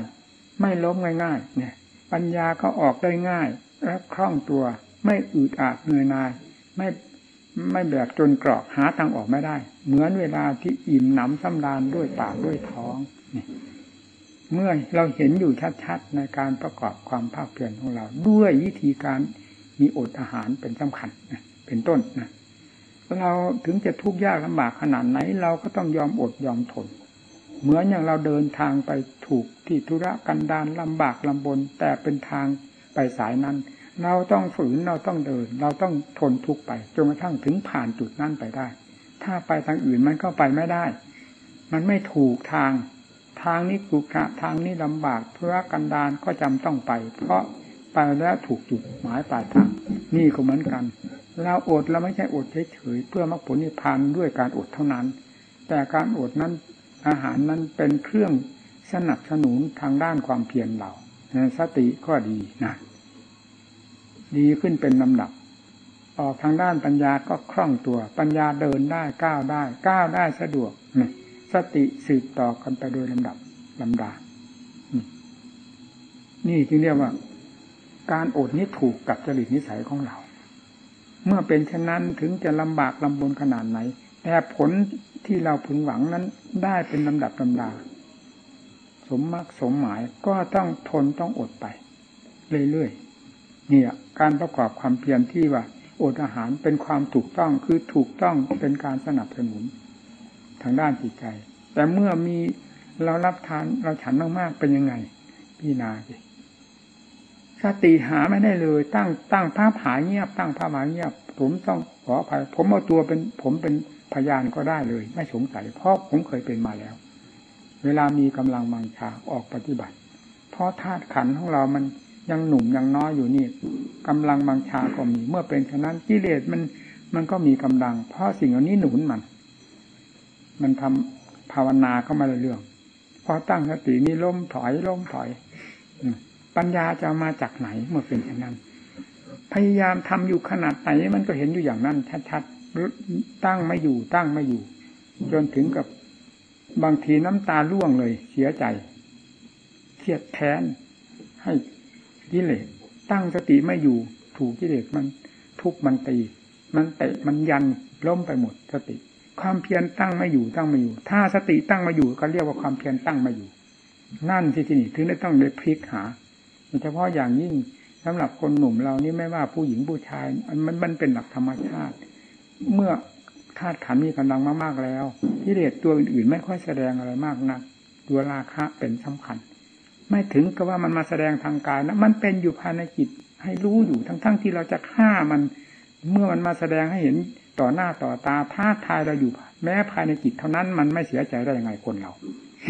ไม่ล้มง่ายๆเนี่ย ปัญญาก็ออกได้ง่าย และคล่องตัว ไม่อืดอาดเหนื่อยนาย ไม่ไม่แบบจนกรอกหาทางออกไม่ได้ เหมือนเวลาที่อิ่มหนำสำราญด้วยปากด้วยท้องนี่เมื่อเราเห็นอยู่ชัดๆในการประกอบความภาคเพียรของเรา ด้วยวิธีการมีอดอาหารเป็นสำคัญเป็นต้นนะเราถึงจะทุกข์ยากลำบากขนาดไหน เราก็ต้องยอมอดยอมทน เหมือนอย่างเราเดินทางไปถูกที่ธุระกันดารลำบากลำบน แต่เป็นทางไปสายนั้น เราต้องฝืนเราต้องเดิน เราต้องทนทุกไปจนกระทั่งถึงผ่านจุดนั้นไปได้ ถ้าไปทางอื่นมันก็ไปไม่ได้ มันไม่ถูกทาง ทางนี้กุกะทางนี้ลำบากเพื่อกันดานก็จำต้องไป เพราะไปแล้วถูกจุดหมายปลายทางนี่ก็เหมือนกันเราอดเราไม่ใช่อดเฉยๆเพื่อมรรคผลนิพพานด้วยการอดเท่านั้น แต่การอดนั้น อาหารนั้นเป็นเครื่องสนับสนุนทางด้านความเพียรเราสติก็ดีนะดีขึ้นเป็นลำดับ ออกทางด้านปัญญาก็คล่องตัว ปัญญาเดินได้ก้าวได้ก้าวได้สะดวกนี่สติสืบต่อกันไปโดยลำดับลำดา นี่จึงเรียกว่า การอดนี้ถูกกับจริตนิสัยของเรา เมื่อเป็นเช่นนั้นถึงจะลำบากลำบนขนาดไหน แต่ผล ที่เราพึงหวังนั้นได้เป็นลำดับลำดา สมมากสมหมายก็ต้องทนต้องอดไป เรื่อยๆเนี่ยการประกอบความเพียรที่ว่าอดอาหารเป็นความถูกต้องคือถูกต้องเป็นการสนับสนุน ทางด้านจิตใจ แต่เมื่อมีเรารับทานเราฉันมากๆเป็นยังไง พี่นาสิสติหาไม่ได้เลย ตั้งตั้งภาพหายเงียบ ตั้งภาพหาเงียบ ผมต้องขออภัยผมเอาตัวเป็นผมเป็น พยานก็ได้เลย ไม่สงสัย เพราะผมเคยเป็นมาแล้ว เวลามีกำลังมังชาออกปฏิบัติ เพราะธาตุขันของเรามันยังหนุ่มยังน้อยอยู่นี่กำลังมังชาก็มี เมื่อเป็นฉะนั้นกิเลสมันมันก็มีกำลัง เพราะสิ่งเหล่านี้หนุนมัน มันทำภาวนาเข้ามาเรื่องพอตั้งสตินี่ล้มถอยล้มถอยปัญญาจะมาจากไหนเมื่อเป็นอย่างนั้น พยายามทำอยู่ขนาดไหนมันก็เห็นอยู่อย่างนั้นชัดๆ ตั้งไม่อยู่ตั้งไม่อยู่ จนถึงกับบางทีน้ำตาล่วงเลย เสียใจเครียดแค้นให้กิเลสตั้งสติไม่อยู่ ถูกกิเลสมัน ทุบมันตี มันเตะมันยันล้มไปหมดสติ ความเพียรตั้งไม่อยู่ตั้งไม่อยู่ ถ้าสติตั้งมาอยู่ก็เรียกว่าความเพียรตั้งมาอยู่ นั่นที่ที่นี่ถึงได้ต้องได้พลิกหาโดยเฉพาะอย่างยิ่งสำหรับคนหนุ่มเรานี่ไม่ว่าผู้หญิงผู้ชาย มันมันเป็นหลักธรรมชาติ เมื่อธาตุขันมีกำลังมากๆแล้วกิเลสตัวอื่นๆ ไม่ค่อยแสดงอะไรมากนัก ตัวราคะเป็นสำคัญ ไม่ถึงกับว่ามันมาแสดงทางกายนะ มันเป็นอยู่ภายในจิตให้รู้อยู่ทั้งๆทที่เราจะฆ่ามัน เมื่อมันมาแสดงให้เห็นต่อหน้าต่อตาท้าทายเราอยู่ แม้ภายในจิตเท่านั้นมันไม่เสียใจได้ยังไงคนเรา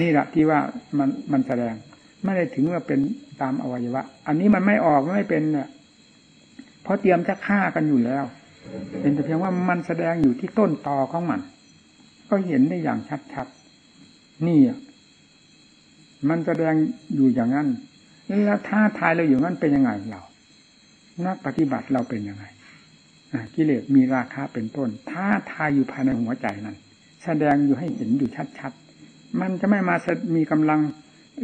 นี่แหละที่ว่ามันมันแสดง ไม่ได้ถึงว่าเป็นตามอวัยวะ อันนี้มันไม่ออกไม่เป็นเนี่ยเพราะเตรียมจะฆ่ากันอยู่แล้ว เป็นแต่เพียงว่ามันแสดงอยู่ที่ต้นตอของมัน ก็เห็นได้อย่างชัดๆนี่มันแสดงอยู่อย่างนั้นแล้วท้าทายเราอยู่นั้นเป็นยังไงเรานักปฏิบัติเราเป็นยังไงกิเลสมีราคาเป็นต้นท้าทายอยู่ภายในหัวใจนั้น แสดงอยู่ให้เห็นอยู่ชัดๆมันจะไม่มามีกำลัง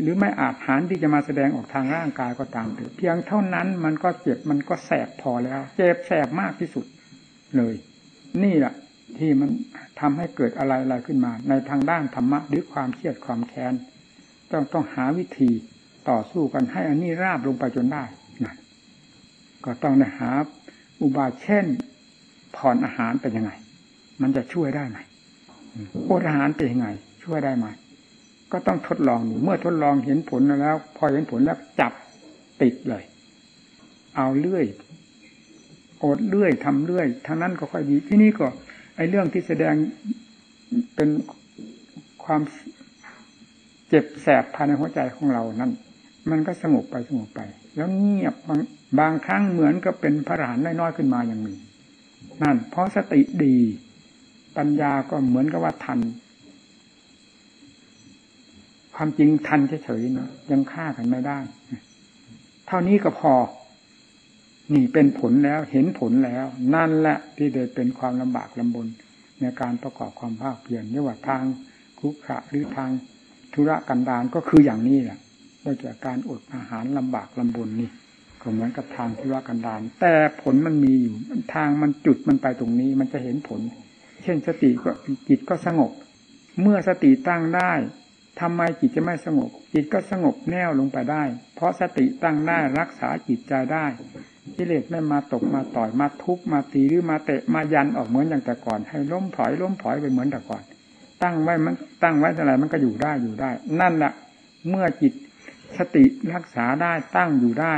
หรือไม่อาจหารที่จะมาแสดงออกทางร่างกายก็ตามเถอะเพียงเท่านั้นมันก็เจ็บมันก็แสบพอแล้ว เจ็บแสบมากที่สุด เลย นี่แหละที่มันทำให้เกิดอะไรอะไรขึ้นมา ในทางด้านธรรมะหรือความเครียดความแค้นต้องต้องหาวิธีต่อสู้กันให้อันนี้ราบลงไปจนได้นั่นก็ต้องหาอุบายเช่นผ่อนอาหารเป็นยังไง มันจะช่วยได้ไหมอดอาหารเป็นยังไง ช่วยได้ไหมก็ต้องทดลองเมื่อทดลองเห็นผลแล้ว พอเห็นผลแล้วจับติดเลย เอาเลื่อย อดเลื่อยทำเลื่อยทางนั้นก็ค่อยดีที่นี่ก็ไอเรื่องที่แสดงเป็นความเจ็บแสบภายในหัวใจของเรานั้นมันก็สงบไปสงบไป แล้วเงียบบางบางครั้งเหมือนกับเป็นพระหันน้อยๆขึ้นมาอย่างนี้นั่น เพราะสติดี ปัญญาก็เหมือนกับว่าทัน ความจริงทันเฉยๆนะยังฆ่ากันไม่ได้ เท่านี้ก็พอ นี่เป็นผลแล้วเห็นผลแล้ว นั่นแหละที่เดเป็นความลำบากลำบนในการประกอบความภาคเพียรนี่ว่าทางคุกขะหรือทางธุระกันดารก็คืออย่างนี้แหละได้แก่การอดอาหารลำบากลำบนนี่ก็เหมือนกับทางที่ว่ากันดานแต่ผลมันมีอยู่ทางมันจุดมันไปตรงนี้ มันจะเห็นผล เช่นสติก็จิตก็สงบ เมื่อสติตั้งได้ทำไมจิตจะไม่สงบ จิตก็สงบแน่วลงไปได้ เพราะสติตั้งได้รักษาจิตใจได้ กิเลสไม่มาตกมาต่อยมาทุบมาตีหรือมาเตะมายันออกเหมือนอย่างแต่ก่อน ให้ล้มถอยล้มถอยไปเหมือนแต่ก่อน ตั้งไว้มันตั้งไว้เท่าไรมันก็อยู่ได้อยู่ได้ นั่นแหละเมื่อจิตสติรักษาได้ตั้งอยู่ได้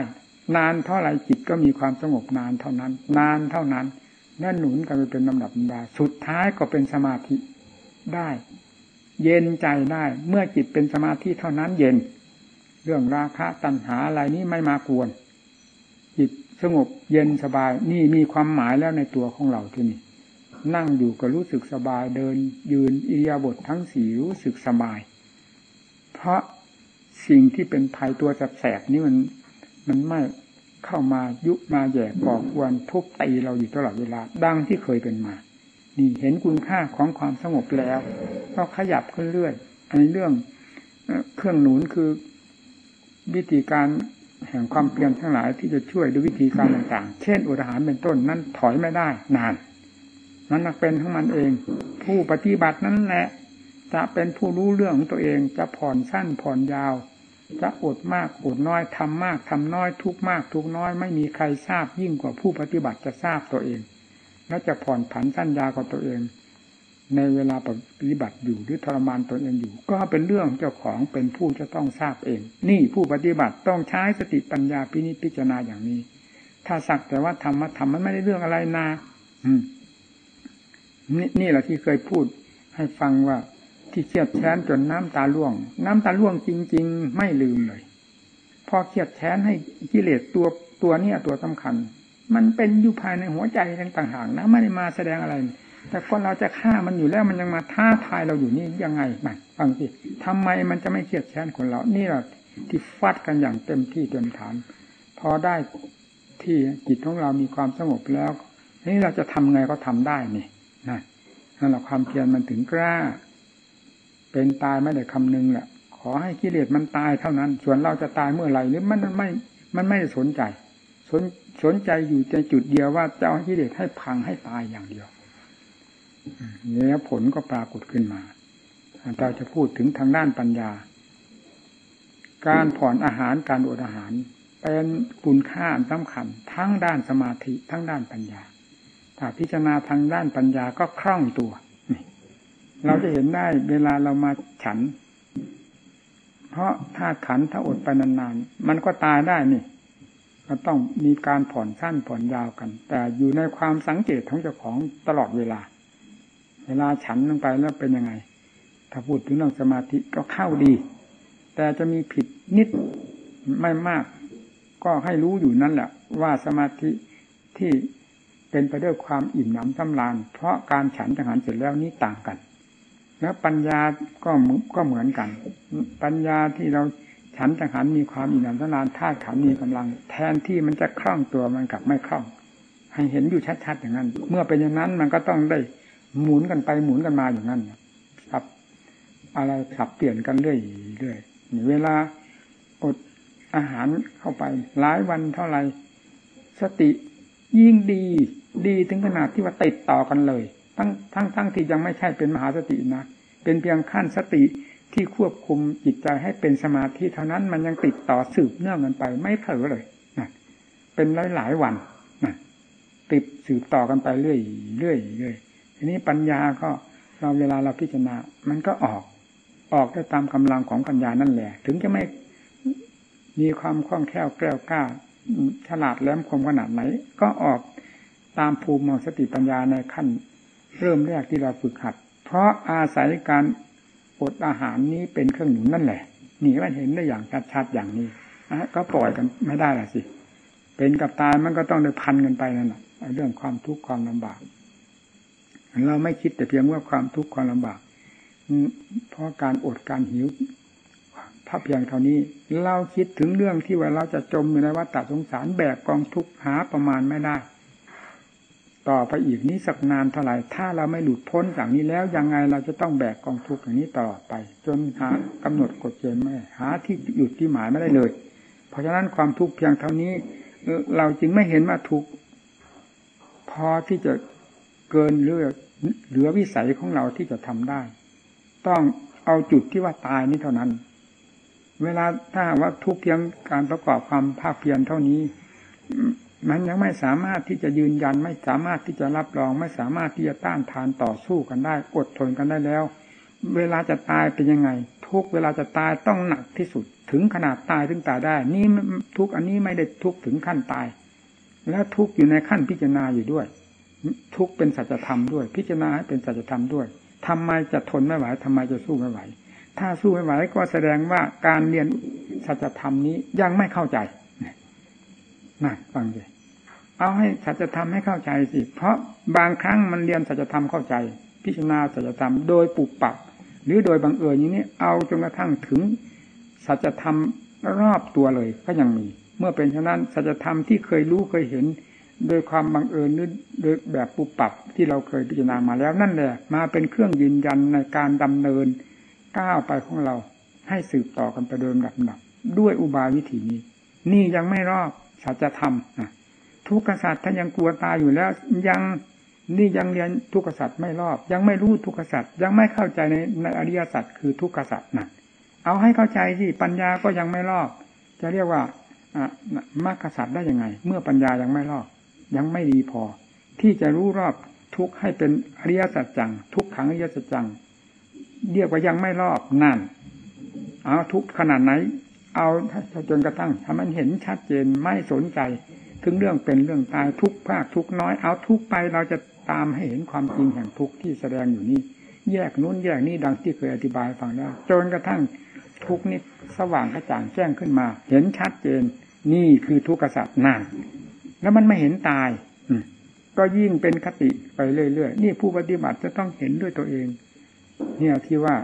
นานเท่าไรจิตก็มีความสงบนานเท่านั้น นานเท่านั้นนั่นหนุนกันไปเป็นลำดับดาสุดท้ายก็เป็นสมาธิได้ เย็นใจได้เมื่อจิตเป็นสมาธิเท่านั้นเย็น เรื่องราคะตัณหาอะไรนี้ไม่มากวน สงบเย็นสบายนี่มีความหมายแล้วในตัวของเราที่นี่นั่งอยู่ก็รู้สึกสบายเดิน ยืนอิยาบททั้งสี่รู้สึกสบาย เพราะสิ่งที่เป็นภัยตัวแสบนี่มันมันไม่เข้ามายุมาแย่ก่อควรทุบตีเราอยู่ตลอดเวลาดังที่เคยเป็นมา นี่เห็นคุณค่าของความสงบแล้ว ก็ขยับขึ้นเรื่อยอันเรื่องเครื่องหนุนคือวิธีการ แห่งความเปลี่ยนทั้งหลายที่จะช่วยด้วยวิธีการต่างๆ เช่น อุทหารเป็นต้นนั้นถอยไม่ได้นานมันนักเป็นทั้งมันเอง ผู้ปฏิบัตินั้นแหละ จะเป็นผู้รู้เรื่องของตัวเองจะผ่อนสั้นผ่อนยาว จะอดมากอดน้อยทำมากทำน้อยทุกมากทุกน้อย ไม่มีใครทราบยิ่งกว่าผู้ปฏิบัติจะทราบตัวเอง และจะผ่อนผันสั้นยาวกว่าตัวเอง ในเวลาปฏิบัติอยู่หรือทรมานตนเองอยู่ ก็เป็นเรื่องเจ้าของเป็นผู้จะต้องทราบเอง นี่ผู้ปฏิบัติต้องใช้สติปัญญาพินิจพิจารณาอย่างนี้ ถ้าสักแต่ว่าธรรมะธรรมมันไม่ได้เรื่องอะไรนาอืมนี่นี่แหละที่เคยพูดให้ฟังว่า ที่เครียดแค้นจนน้ำตาล่วง น้ำตาล่วงจริง ๆ ไม่ลืมเลย พอเครียดแค้นให้กิเลสตัวตัวเนี้ยตัวสำคัญ มันเป็นอยู่ภายในหัวใจต่างหากนะไม่ได้มาแสดงอะไร แต่คนเราจะฆ่ามันอยู่แล้วมันยังมาท้าทายเราอยู่นี่ยังไงนะฟังสิทำไมมันจะไม่เครียดแค้นคนเรา นี่แหละที่ฟัดกันอย่างเต็มที่เต็มฐาน พอได้ที่จิตของเรามีความสงบแล้วนี่เราจะทำไงก็ทำได้นี่นะนั่นแหละความเพียรมันถึงกล้า เป็นตายไม่ได้คำนึงแหละขอให้กิเลสมันตายเท่านั้น ส่วนเราจะตายเมื่อไหร่หรือมันไม่ มันไม่สนใจ สนสนใจอยู่ในจุดเดียวว่าจะเอากิเลสให้พังให้ตายอย่างเดียว แล้วผลก็ปรากฏขึ้นมาเราจะพูดถึงทางด้านปัญญา การผ่อนอาหารการอดอาหาร เป็นคุณค่าสำคัญทั้งด้านสมาธิทั้งด้านปัญญา ถ้าพิจารณาทางด้านปัญญาก็คล่องตัวเราจะเห็นได้เวลาเรามาฉัน เพราะถ้าขันถ้าอดไปนานๆ มันก็ตายได้นี่ ก็ต้องมีการผ่อนสั้นผ่อนยาวกัน แต่อยู่ในความสังเกตของเจ้าของตลอดเวลา เวลาฉันลงไปแล้วเป็นยังไง ถ้าพูดถึงเรื่องสมาธิก็เข้าดี แต่จะมีผิดนิดไม่มาก ก็ให้รู้อยู่นั่นแหละว่าสมาธิที่เป็นไปด้วยความอิ่มหนำสำราญเพราะการฉันจังหันเสร็จแล้วนี้ต่างกัน แล้วปัญญาก็ก็เหมือนกัน ปัญญาที่เราฉันจังหันมีความอิ่มหนำสำราญธาตุขันมีกำลัง แทนที่มันจะคล่องตัวมันกลับไม่คล่องให้เห็นอยู่ชัดๆอย่างนั้น เมื่อเป็นอย่างนั้นมันก็ต้องได้ หมุนกันไปหมุนกันมาอย่างนั้นครับอะไรสับเปลี่ยนกันเรื่อยเรื่อยเวลาอดอาหารเข้าไป หลายวันเท่าไรสติยิ่งดี ดีถึงขนาดที่ว่าติดต่อกันเลย ทั้งทั้งทั้งที่ยังไม่ใช่เป็นมหาสตินะเป็นเพียงขั้นสติที่ควบคุมจิตใจให้เป็นสมาธิเท่านั้นมันยังติดต่อสืบเนื่องกันไป ไม่เผลอเลยนะเป็นหลายหลายวันนะติดสืบต่อกันไปเรื่อยเรื่อยเรื่อย ทีนี้ปัญญาก็เราเวลาเราพิจารณา มันก็ออก ออกได้ตามกำลังของปัญญานั่นแหละ ถึงจะไม่มีความคล่องแคล่วแกล้วกล้า ฉลาดแหลมคมขนาดไหน ก็ออกตามภูมิของสติปัญญาในขั้น เริ่มแรกที่เราฝึกหัด เพราะอาศัยการอดอาหารนี้เป็นเครื่องหนุนนั่นแหละ นี่มันเห็นได้อย่างชัดๆอย่างนี้นะก็ปล่อยกันไม่ได้ละสิ เป็นกับตายมันก็ต้องได้พันกันไปนั่นแหละเรื่องความทุกข์ความลำบาก เราไม่คิดแต่เพียงว่าความทุกข์ความลำบากเพราะการอดการหิวถ้าเพียงเท่านี้เราคิดถึงเรื่องที่ว่าเราจะจมอยู่ในวัฏฏสงสารแบกกองทุกข์หาประมาณไม่ได้ ต่อไปอีกนี้สักนานเท่าไหร่ถ้าเราไม่หลุดพ้นจากนี้แล้วยังไงเราจะต้องแบกกองทุกข์อย่างนี้ตลอไป จนหากำหนดกฎเกณฑ์ไม่หาที่หยุดที่หมายไม่ได้เลย เพราะฉะนั้นความทุกข์เพียงเท่านี้เราจึงไม่เห็นว่าทุกข์พอที่จะเกินหรือ เหลือวิสัยของเราที่จะทำได้ ต้องเอาจุดที่ว่าตายนี้เท่านั้น เวลาถ้าว่าทุกเพียงการประกอบความภาคเพียรเท่านี้ มันยังไม่สามารถที่จะยืนยัน ไม่สามารถที่จะรับรอง ไม่สามารถที่จะต้านทานต่อสู้กันได้ อดทนกันได้แล้ว เวลาจะตายเป็นยังไง ทุกเวลาจะตายต้องหนักที่สุด ถึงขนาดตายถึงตายได้ นี่ทุกอันนี้ไม่ได้ทุกถึงขั้นตาย แล้วทุกอยู่ในขั้นพิจารณาอยู่ด้วย ทุกเป็นสัจธรรมด้วย พิจารณาให้เป็นสัจธรรมด้วยทำไมจะทนไม่ไหวทำไมจะสู้ไม่ไหว ถ้าสู้ไม่ไหวก็แสดงว่าการเรียนสัจธรรมนี้ยังไม่เข้าใจน่ะฟังดิเอาให้สัจธรรมให้เข้าใจสิ เพราะบางครั้งมันเรียนสัจธรรมเข้าใจ พิจารณาสัจธรรมโดยปุบปับหรือโดยบังเอิญอย่างนี้เอาจนกระทั่งถึงสัจธรรมรอบตัวเลยก็ยังมี เมื่อเป็นฉะนั้นสัจธรรมที่เคยรู้เคยเห็น โดยความบังเอิญหรือโดยแบบปุบปับที่เราเคยพิจารณามาแล้วนั่นแหละมาเป็นเครื่องยืนยันในการดำเนินก้าวไปของเราให้สืบต่อกันไปโดยลำดับด้วยอุบายวิถีนี้ นี่ยังไม่รอบสัจธรรมนะทุกขสัตว์ท่านยังกลัวตายอยู่แล้ว ยังนี่ยังเรียนทุกขสัตว์ไม่รอบ ยังไม่รู้ทุกขสัตว์ยังไม่เข้าใจในในอริยสัจคือทุกขสัตว์นะเอาให้เข้าใจสิปัญญาก็ยังไม่รอบ จะเรียกว่ามรรคสัตว์ได้ยังไง เมื่อปัญญายังไม่รอบ ยังไม่ดีพอ ที่จะรู้รอบทุกให้เป็นอริยสัจจัง ทุกขังอริยสัจจัง เรียกว่ายังไม่รอบนั่น เอาทุกขนาดไหน เอาจนกระทั่งทำมันเห็นชัดเจนไม่สนใจ ถึงเรื่องเป็นเรื่องตายทุกภาคทุกน้อย เอาทุกไปเราจะตามให้เห็นความจริงแห่งทุกที่แสดงอยู่นี่แยกนู้นแยกนี้ดังที่เคยอธิบายฟังแล้วจนกระทั่งทุกนี้สว่างกระจ่างแจ้งขึ้นมา เห็นชัดเจน นี่คือทุกขสัตว์นั่น แล้วมันไม่เห็นตายก็ยิ่งเป็นคติไปเรื่อยๆนี่ผู้ปฏิบัติจะต้องเห็นด้วยตัวเอง เนี่ยที่ว่า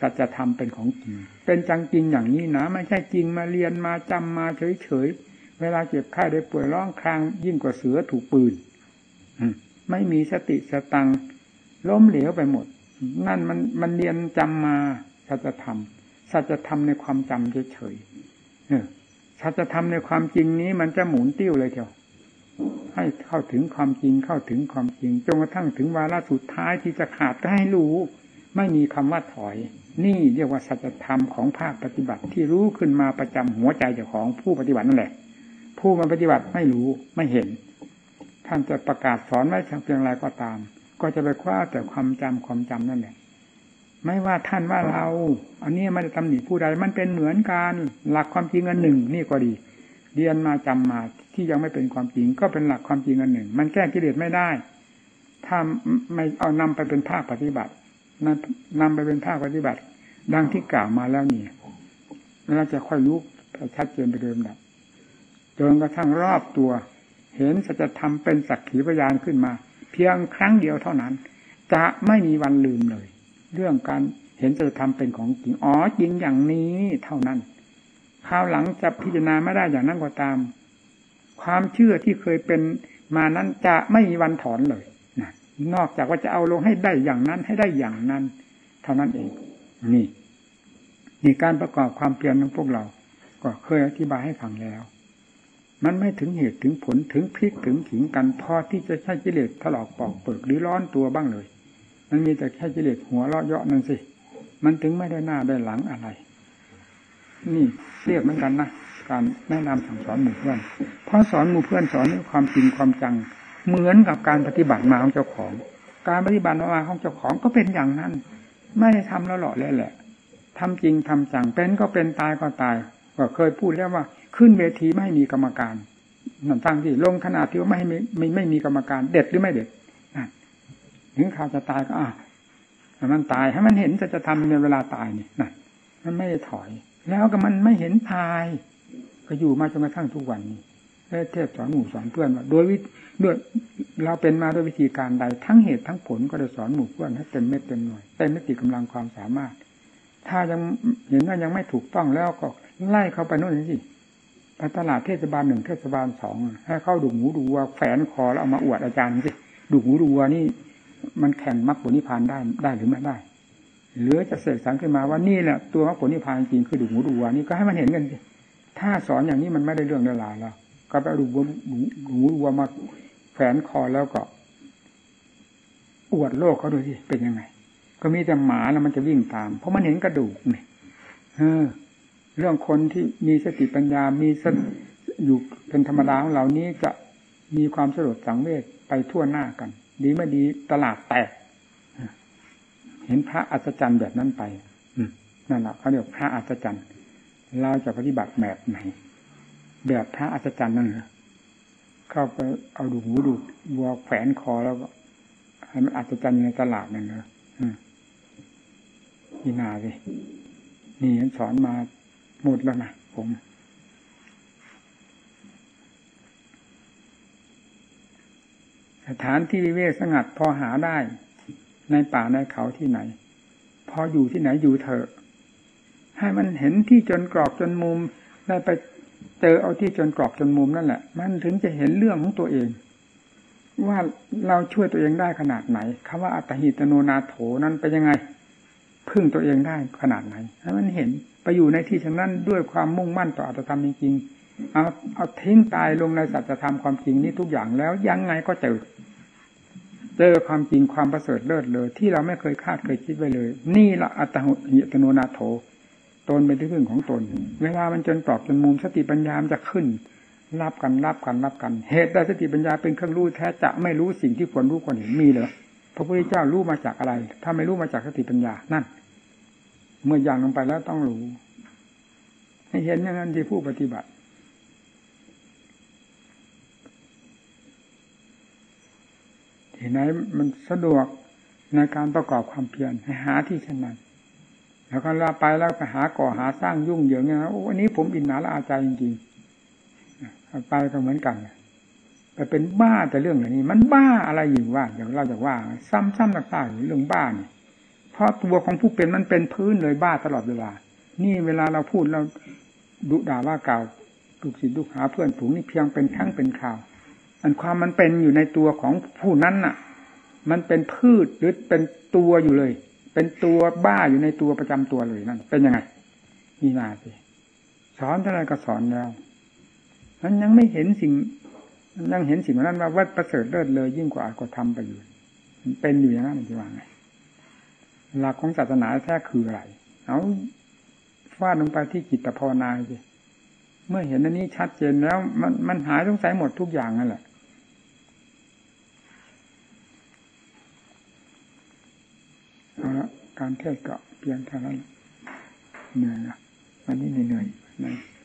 สัจธรรมเป็นของจริง เป็นจังจริงอย่างนี้นะไม่ใช่จริงมาเรียนมาจำมาเฉยๆเวลาเจ็บไข้ได้ป่วยร้องครางยิ่งกว่าเสือถูกปืนไม่มีสติสตังล้มเหลวไปหมด นั่นมันมันเรียนจำมาสัจธรรมสัจธรรมในความจำเฉยๆ สัจธรรมในความจริงนี้มันจะหมุนติ้วเลยเถียวให้เข้าถึงความจริงเข้าถึงความจริงจนกระทั่งถึงวาระสุดท้ายที่จะขาดก็ให้รู้ ไม่มีคำว่าถอย นี่เรียกว่าสัจธรรมของภาคปฏิบัติที่รู้ขึ้นมาประจำหัวใจเจ้าของผู้ปฏิบัตินั่นแหละ ผู้มาปฏิบัติไม่รู้ไม่เห็น ท่านจะประกาศสอนไว้เพียงไรก็ตาม ก็จะไปคว้าแต่ความจำความจำนั่นแหละ ไม่ว่าท่านว่าเรา อันนี้ไม่ได้ตำหนิผู้ใดมันเป็นเหมือนกันหลักความจริงอันหนึ่ง นี่ก็ดี เรียนมาจำมาที่ยังไม่เป็นความจริง ก็เป็นหลักความจริงอันหนึ่ง มันแก้กิเลสไม่ได้ ถ้าไม่เอานำไปเป็นภาคปฏิบัตินำไปเป็นภาคปฏิบัติ ดังที่กล่าวมาแล้วนี่เราจะค่อยรู้ชัดเจนไปเดิมดับจนกระทั่งรอบตัว เห็นสัจธรรมเป็นสักขีพยานขึ้นมา เพียงครั้งเดียวเท่านั้น จะไม่มีวันลืมเลย เรื่องการเห็นจธรรมเป็นของจริงอ๋อจริงอย่างนี้เท่านั้นคราวหลังจะพิจารณาไม่ได้อย่างนั้นก็ตาม ความเชื่อที่เคยเป็นมานั้นจะไม่มีวันถอนเลยนะนอกจากว่าจะเอาลงให้ได้อย่างนั้นให้ได้อย่างนั้น เท่านั้นเอง นี่นี่การประกอบความเพียรของพวกเรา ก็เคยอธิบายให้ฟังแล้ว มันไม่ถึงเหตุถึงผลถึงพลิกถึงขิงกันพอที่จะใช้กิเลสถลอกปอกเปิกหรือร้อนตัวบ้างเลย มันมีแต่แค่กิเลสหัวเราะเยาะนั่นสิ มันถึงไม่ได้หน้าได้หลังอะไร นี่เรียกเหมือนกันนะการแนะนำสั่งสอนหมู่เพื่อน เพราะสอนหมู่เพื่อนสอนด้วยความจริงความจัง เหมือนกับการปฏิบัติมาของเจ้าของ การปฏิบัติมาของเจ้าของก็เป็นอย่างนั้น ไม่ได้ทำแล้วหล่อเลยแหละทำจริงทำจัง เป็นก็เป็นตายก็ตาย ก็เคยพูดแล้วว่า ขึ้นเวทีไม่มีกรรมการนั่นฟังที่ลงขนาดที่ว่าไม่ไม่ไม่มีกรรมการ เด็ดหรือไม่เด็ด ถึงข่าวจะตายก็อะมันตายให้มันเห็นจะจะทำในเวลาตายนี่นั่นมันไม่ถอย แล้วก็มันไม่เห็นตาย ก็อยู่มาจนกระทั่งทุกวันนี้เทศสอนหมู่สอนเพื่อนว่าโดยวิด้วยเราเป็นมาด้วยวิธีการใด ทั้งเหตุทั้งผลก็ได้สอนหมู่เพื่อนให้เต็มเม็ดเต็มหน่วยเต็มมิติกำลังความสามารถ ถ้ายังเห็นว่ายังไม่ถูกต้องแล้วก็ไล่เขาไปโน่นนี่สิไปตลาดเทศบาลหนึ่งเทศบาลสองให้เข้าดูหมูดูวัวแฝนคอแล้วเอามาอวดอาจารย์สิดูหมูดูวัวนี่ มันแข่งมรรคผลนิพพานได้ได้หรือไม่ได้ หรือจะเสกสรรขึ้นมาว่านี่แหละตัวมรรคผลนิพพานจริงคือดูหูดูวานี่ก็ให้มันเห็นกันสิถ้าสอนอย่างนี้มันไม่ได้เรื่องเวลาแล้ว ก็ไปดูหูหูวัวมาแขวนคอแล้วก็อวดโลกเขาดูสิเป็นยังไง ก็มีแต่หมาแล้วมันจะวิ่งตาม เพราะมันเห็นกระดูกเนี่ยเออ เรื่องคนที่มีสติปัญญา มีสอยู่เป็นธรรมดาของเหล่านี้จะมีความสลดสังเวชไปทั่วหน้ากัน ดีไม่ดีตลาดแตกเห็นพระอัศจรรย์แบบนั้นไปนั่นแหละเขาเรียกพระอัศจรรย์ เราจะปฏิบัติแบบไหน แบบพระอัศจรรย์นั่นเหรอเข้าไปเอาดูหูดูวัวแขวนคอแล้วก็ให้มันอัศจรรย์ในตลาดนั่นเหรออืมนี่นาสินี่ฉันสอนมาหมดแล้วนะผม สถานที่วิเวกสงัดพอหาได้ ในป่าในเขาที่ไหน พออยู่ที่ไหนอยู่เถอะ ให้มันเห็นที่จนกรอกจนมุมได้ไปเจอเอาที่จนกรอกจนมุมนั่นแหละ มันถึงจะเห็นเรื่องของตัวเอง ว่าเราช่วยตัวเองได้ขนาดไหนคำว่าอัตหิตโนนาโถนั้นเป็นยังไง พึ่งตัวเองได้ขนาดไหนให้มันเห็นไปอยู่ในที่เช่นนั้นด้วยความมุ่งมั่นต่ออัตธรรมจริงๆ เอาเอาทิ้งตายลงในสัจธรรมความจริงนี้ทุกอย่างแล้วยังไงก็เจอเจอความจริงความประเสริฐเลิศเลย ที่เราไม่เคยคาดเคยคิดไว้เลย นี่ละอัตหิตโนนาโถตนเป็นที่พึ่งของตน เวลามันจนกรอบจนมุมสติปัญญามจะขึ้น รับกันรับกันรับกัน เหตุใดสติปัญญาเป็นเครื่องรู้แท้จะไม่รู้สิ่งที่ควรรู้ควรเห็นมีเลยพระพุทธเจ้ารู้มาจากอะไร ถ้าไม่รู้มาจากสติปัญญานั่น เมื่ออย่างลงไปแล้วต้องรู้ให้เห็นอย่างนั้นที่ผู้ปฏิบัติ ที่ไหนมันสะดวกในการประกอบความเพียรให้หาที่เช่นนั้นแล้วก็ลาไปแล้วไปหาก่อหาสร้างยุ่งเหยิงเนี่ยนะวันนี้ผมอินหนาละอาใจจริงๆไปก็เหมือนกันแต่เป็นบ้าแต่เรื่องอะไรนี้ มันบ้าอะไรอยู่ว่าอย่างเราจะว่า ซ้ำๆซากๆเรื่องบ้าเนี่ยเพราะตัวของผู้เป็นมันเป็นพื้นเลยบ้าตลอดเวลา นี่เวลาเราพูดเราดุด่าว่าเก่าลูกศิษย์ลูกหาเพื่อนผูงนี่เพียงเป็นครั้งเป็นข่าว อันความมันเป็นอยู่ในตัวของผู้นั้นน่ะ มันเป็นพืชหรือเป็นตัวอยู่เลย เป็นตัวบ้าอยู่ในตัวประจำตัวเลยนั่น เป็นยังไงนี่นาสิสอนเท่าไรก็สอนแล้วมันยังไม่เห็นสิ่งมันยังเห็นสิ่งนั้นว่าวัดประเสริฐเลิศเลยยิ่งกว่าก็ทำไปอยู่มันเป็นอยู่อย่างนั้นมันจะว่าไงหลักของศาสนาแท้คืออะไรเอาฟาดลงไปที่จิตภาวนาสิเมื่อเห็นอันนี้ชัดเจนแล้ว มันมันหายสงสัยหมดทุกอย่างนั่นแหละเอาการเทศก็เพียงเท่านั้นเหนื่อยนะวันนี้เหนื่อยๆ